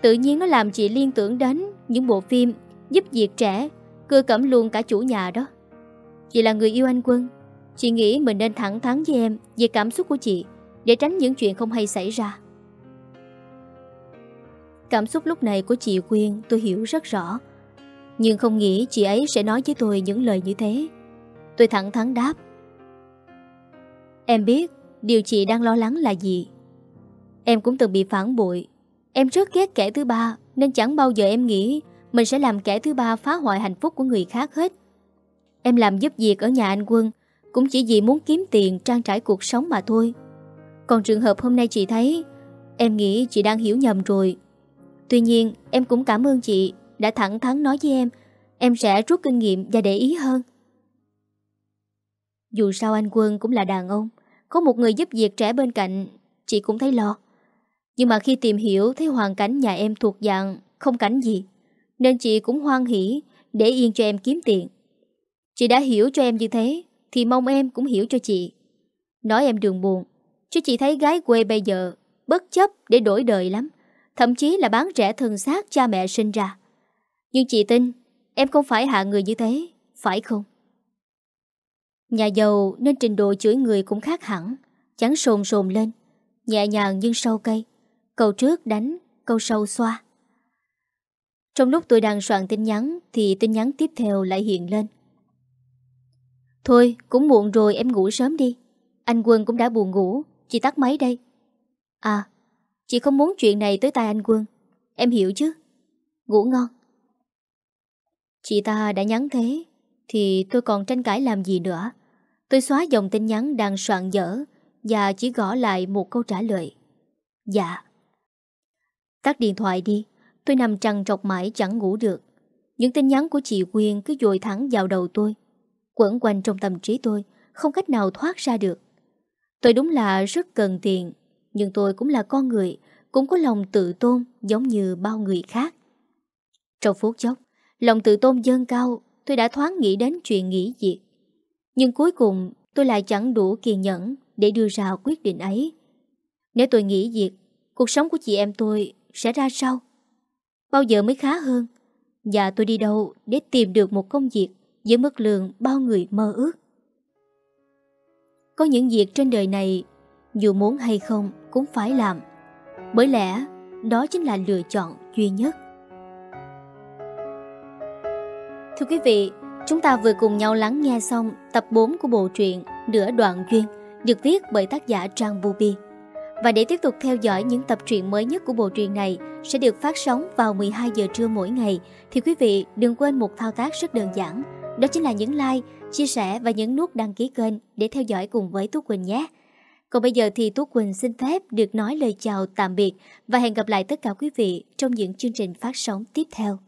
Speaker 1: Tự nhiên nó làm chị liên tưởng đến những bộ phim giúp việc trẻ, cưa cẩm luôn cả chủ nhà đó. Chị là người yêu anh Quân, chị nghĩ mình nên thẳng thắn với em về cảm xúc của chị để tránh những chuyện không hay xảy ra. Cảm xúc lúc này của chị Quyên tôi hiểu rất rõ. Nhưng không nghĩ chị ấy sẽ nói với tôi những lời như thế. Tôi thẳng thắn đáp. Em biết điều chị đang lo lắng là gì. Em cũng từng bị phản bội. Em rất ghét kẻ thứ ba nên chẳng bao giờ em nghĩ mình sẽ làm kẻ thứ ba phá hoại hạnh phúc của người khác hết. Em làm giúp việc ở nhà anh Quân cũng chỉ vì muốn kiếm tiền trang trải cuộc sống mà thôi. Còn trường hợp hôm nay chị thấy, em nghĩ chị đang hiểu nhầm rồi. Tuy nhiên, em cũng cảm ơn chị đã thẳng thắn nói với em, em sẽ rút kinh nghiệm và để ý hơn. Dù sao anh Quân cũng là đàn ông, có một người giúp việc trẻ bên cạnh, chị cũng thấy lo. Nhưng mà khi tìm hiểu thấy hoàn cảnh nhà em thuộc dạng không cảnh gì, nên chị cũng hoan hỷ để yên cho em kiếm tiền. Chị đã hiểu cho em như thế, thì mong em cũng hiểu cho chị. Nói em đừng buồn, chứ chị thấy gái quê bây giờ bất chấp để đổi đời lắm. Thậm chí là bán rẻ thân xác cha mẹ sinh ra Nhưng chị tin Em không phải hạ người như thế Phải không Nhà giàu nên trình độ chửi người cũng khác hẳn Chẳng sồn sồn lên Nhẹ nhàng nhưng sâu cây Câu trước đánh, câu sau xoa. Trong lúc tôi đang soạn tin nhắn Thì tin nhắn tiếp theo lại hiện lên. Thôi cũng muộn rồi em ngủ sớm đi. Anh Quân cũng đã buồn ngủ Chị tắt máy đây. À Chị không muốn chuyện này tới tai anh Quân. Em hiểu chứ? Ngủ ngon. Chị ta đã nhắn thế. Thì tôi còn tranh cãi làm gì nữa. Tôi xóa dòng tin nhắn đang soạn dở Và chỉ gõ lại một câu trả lời. Dạ. Tắt điện thoại đi Tôi nằm trằn trọc mãi chẳng ngủ được. Những tin nhắn của chị Quyên cứ dội thẳng vào đầu tôi. Quẩn quanh trong tâm trí tôi Không cách nào thoát ra được. Tôi đúng là rất cần tiền nhưng tôi cũng là con người, cũng có lòng tự tôn giống như bao người khác. Trong phút chốc, lòng tự tôn dâng cao, tôi đã thoáng nghĩ đến chuyện nghỉ việc. Nhưng cuối cùng tôi lại chẳng đủ kiên nhẫn để đưa ra quyết định ấy. Nếu tôi nghỉ việc, cuộc sống của chị em tôi sẽ ra sao? Bao giờ mới khá hơn? Và tôi đi đâu để tìm được một công việc với mức lương bao người mơ ước? Có những việc trên đời này dù muốn hay không cũng phải làm Bởi lẽ đó chính là lựa chọn duy nhất Thưa quý vị, chúng ta vừa cùng nhau lắng nghe xong tập 4 của bộ truyện Nửa đoạn duyên được viết bởi tác giả Trang Bubi. Và để tiếp tục theo dõi những tập truyện mới nhất của bộ truyện này sẽ được phát sóng vào 12 giờ trưa mỗi ngày thì quý vị đừng quên một thao tác rất đơn giản đó chính là nhấn like, chia sẻ và nhấn nút đăng ký kênh để theo dõi cùng với Tú Quỳnh nhé. Còn bây giờ thì Tú Quỳnh xin phép được nói lời chào tạm biệt và hẹn gặp lại tất cả quý vị trong những chương trình phát sóng tiếp theo.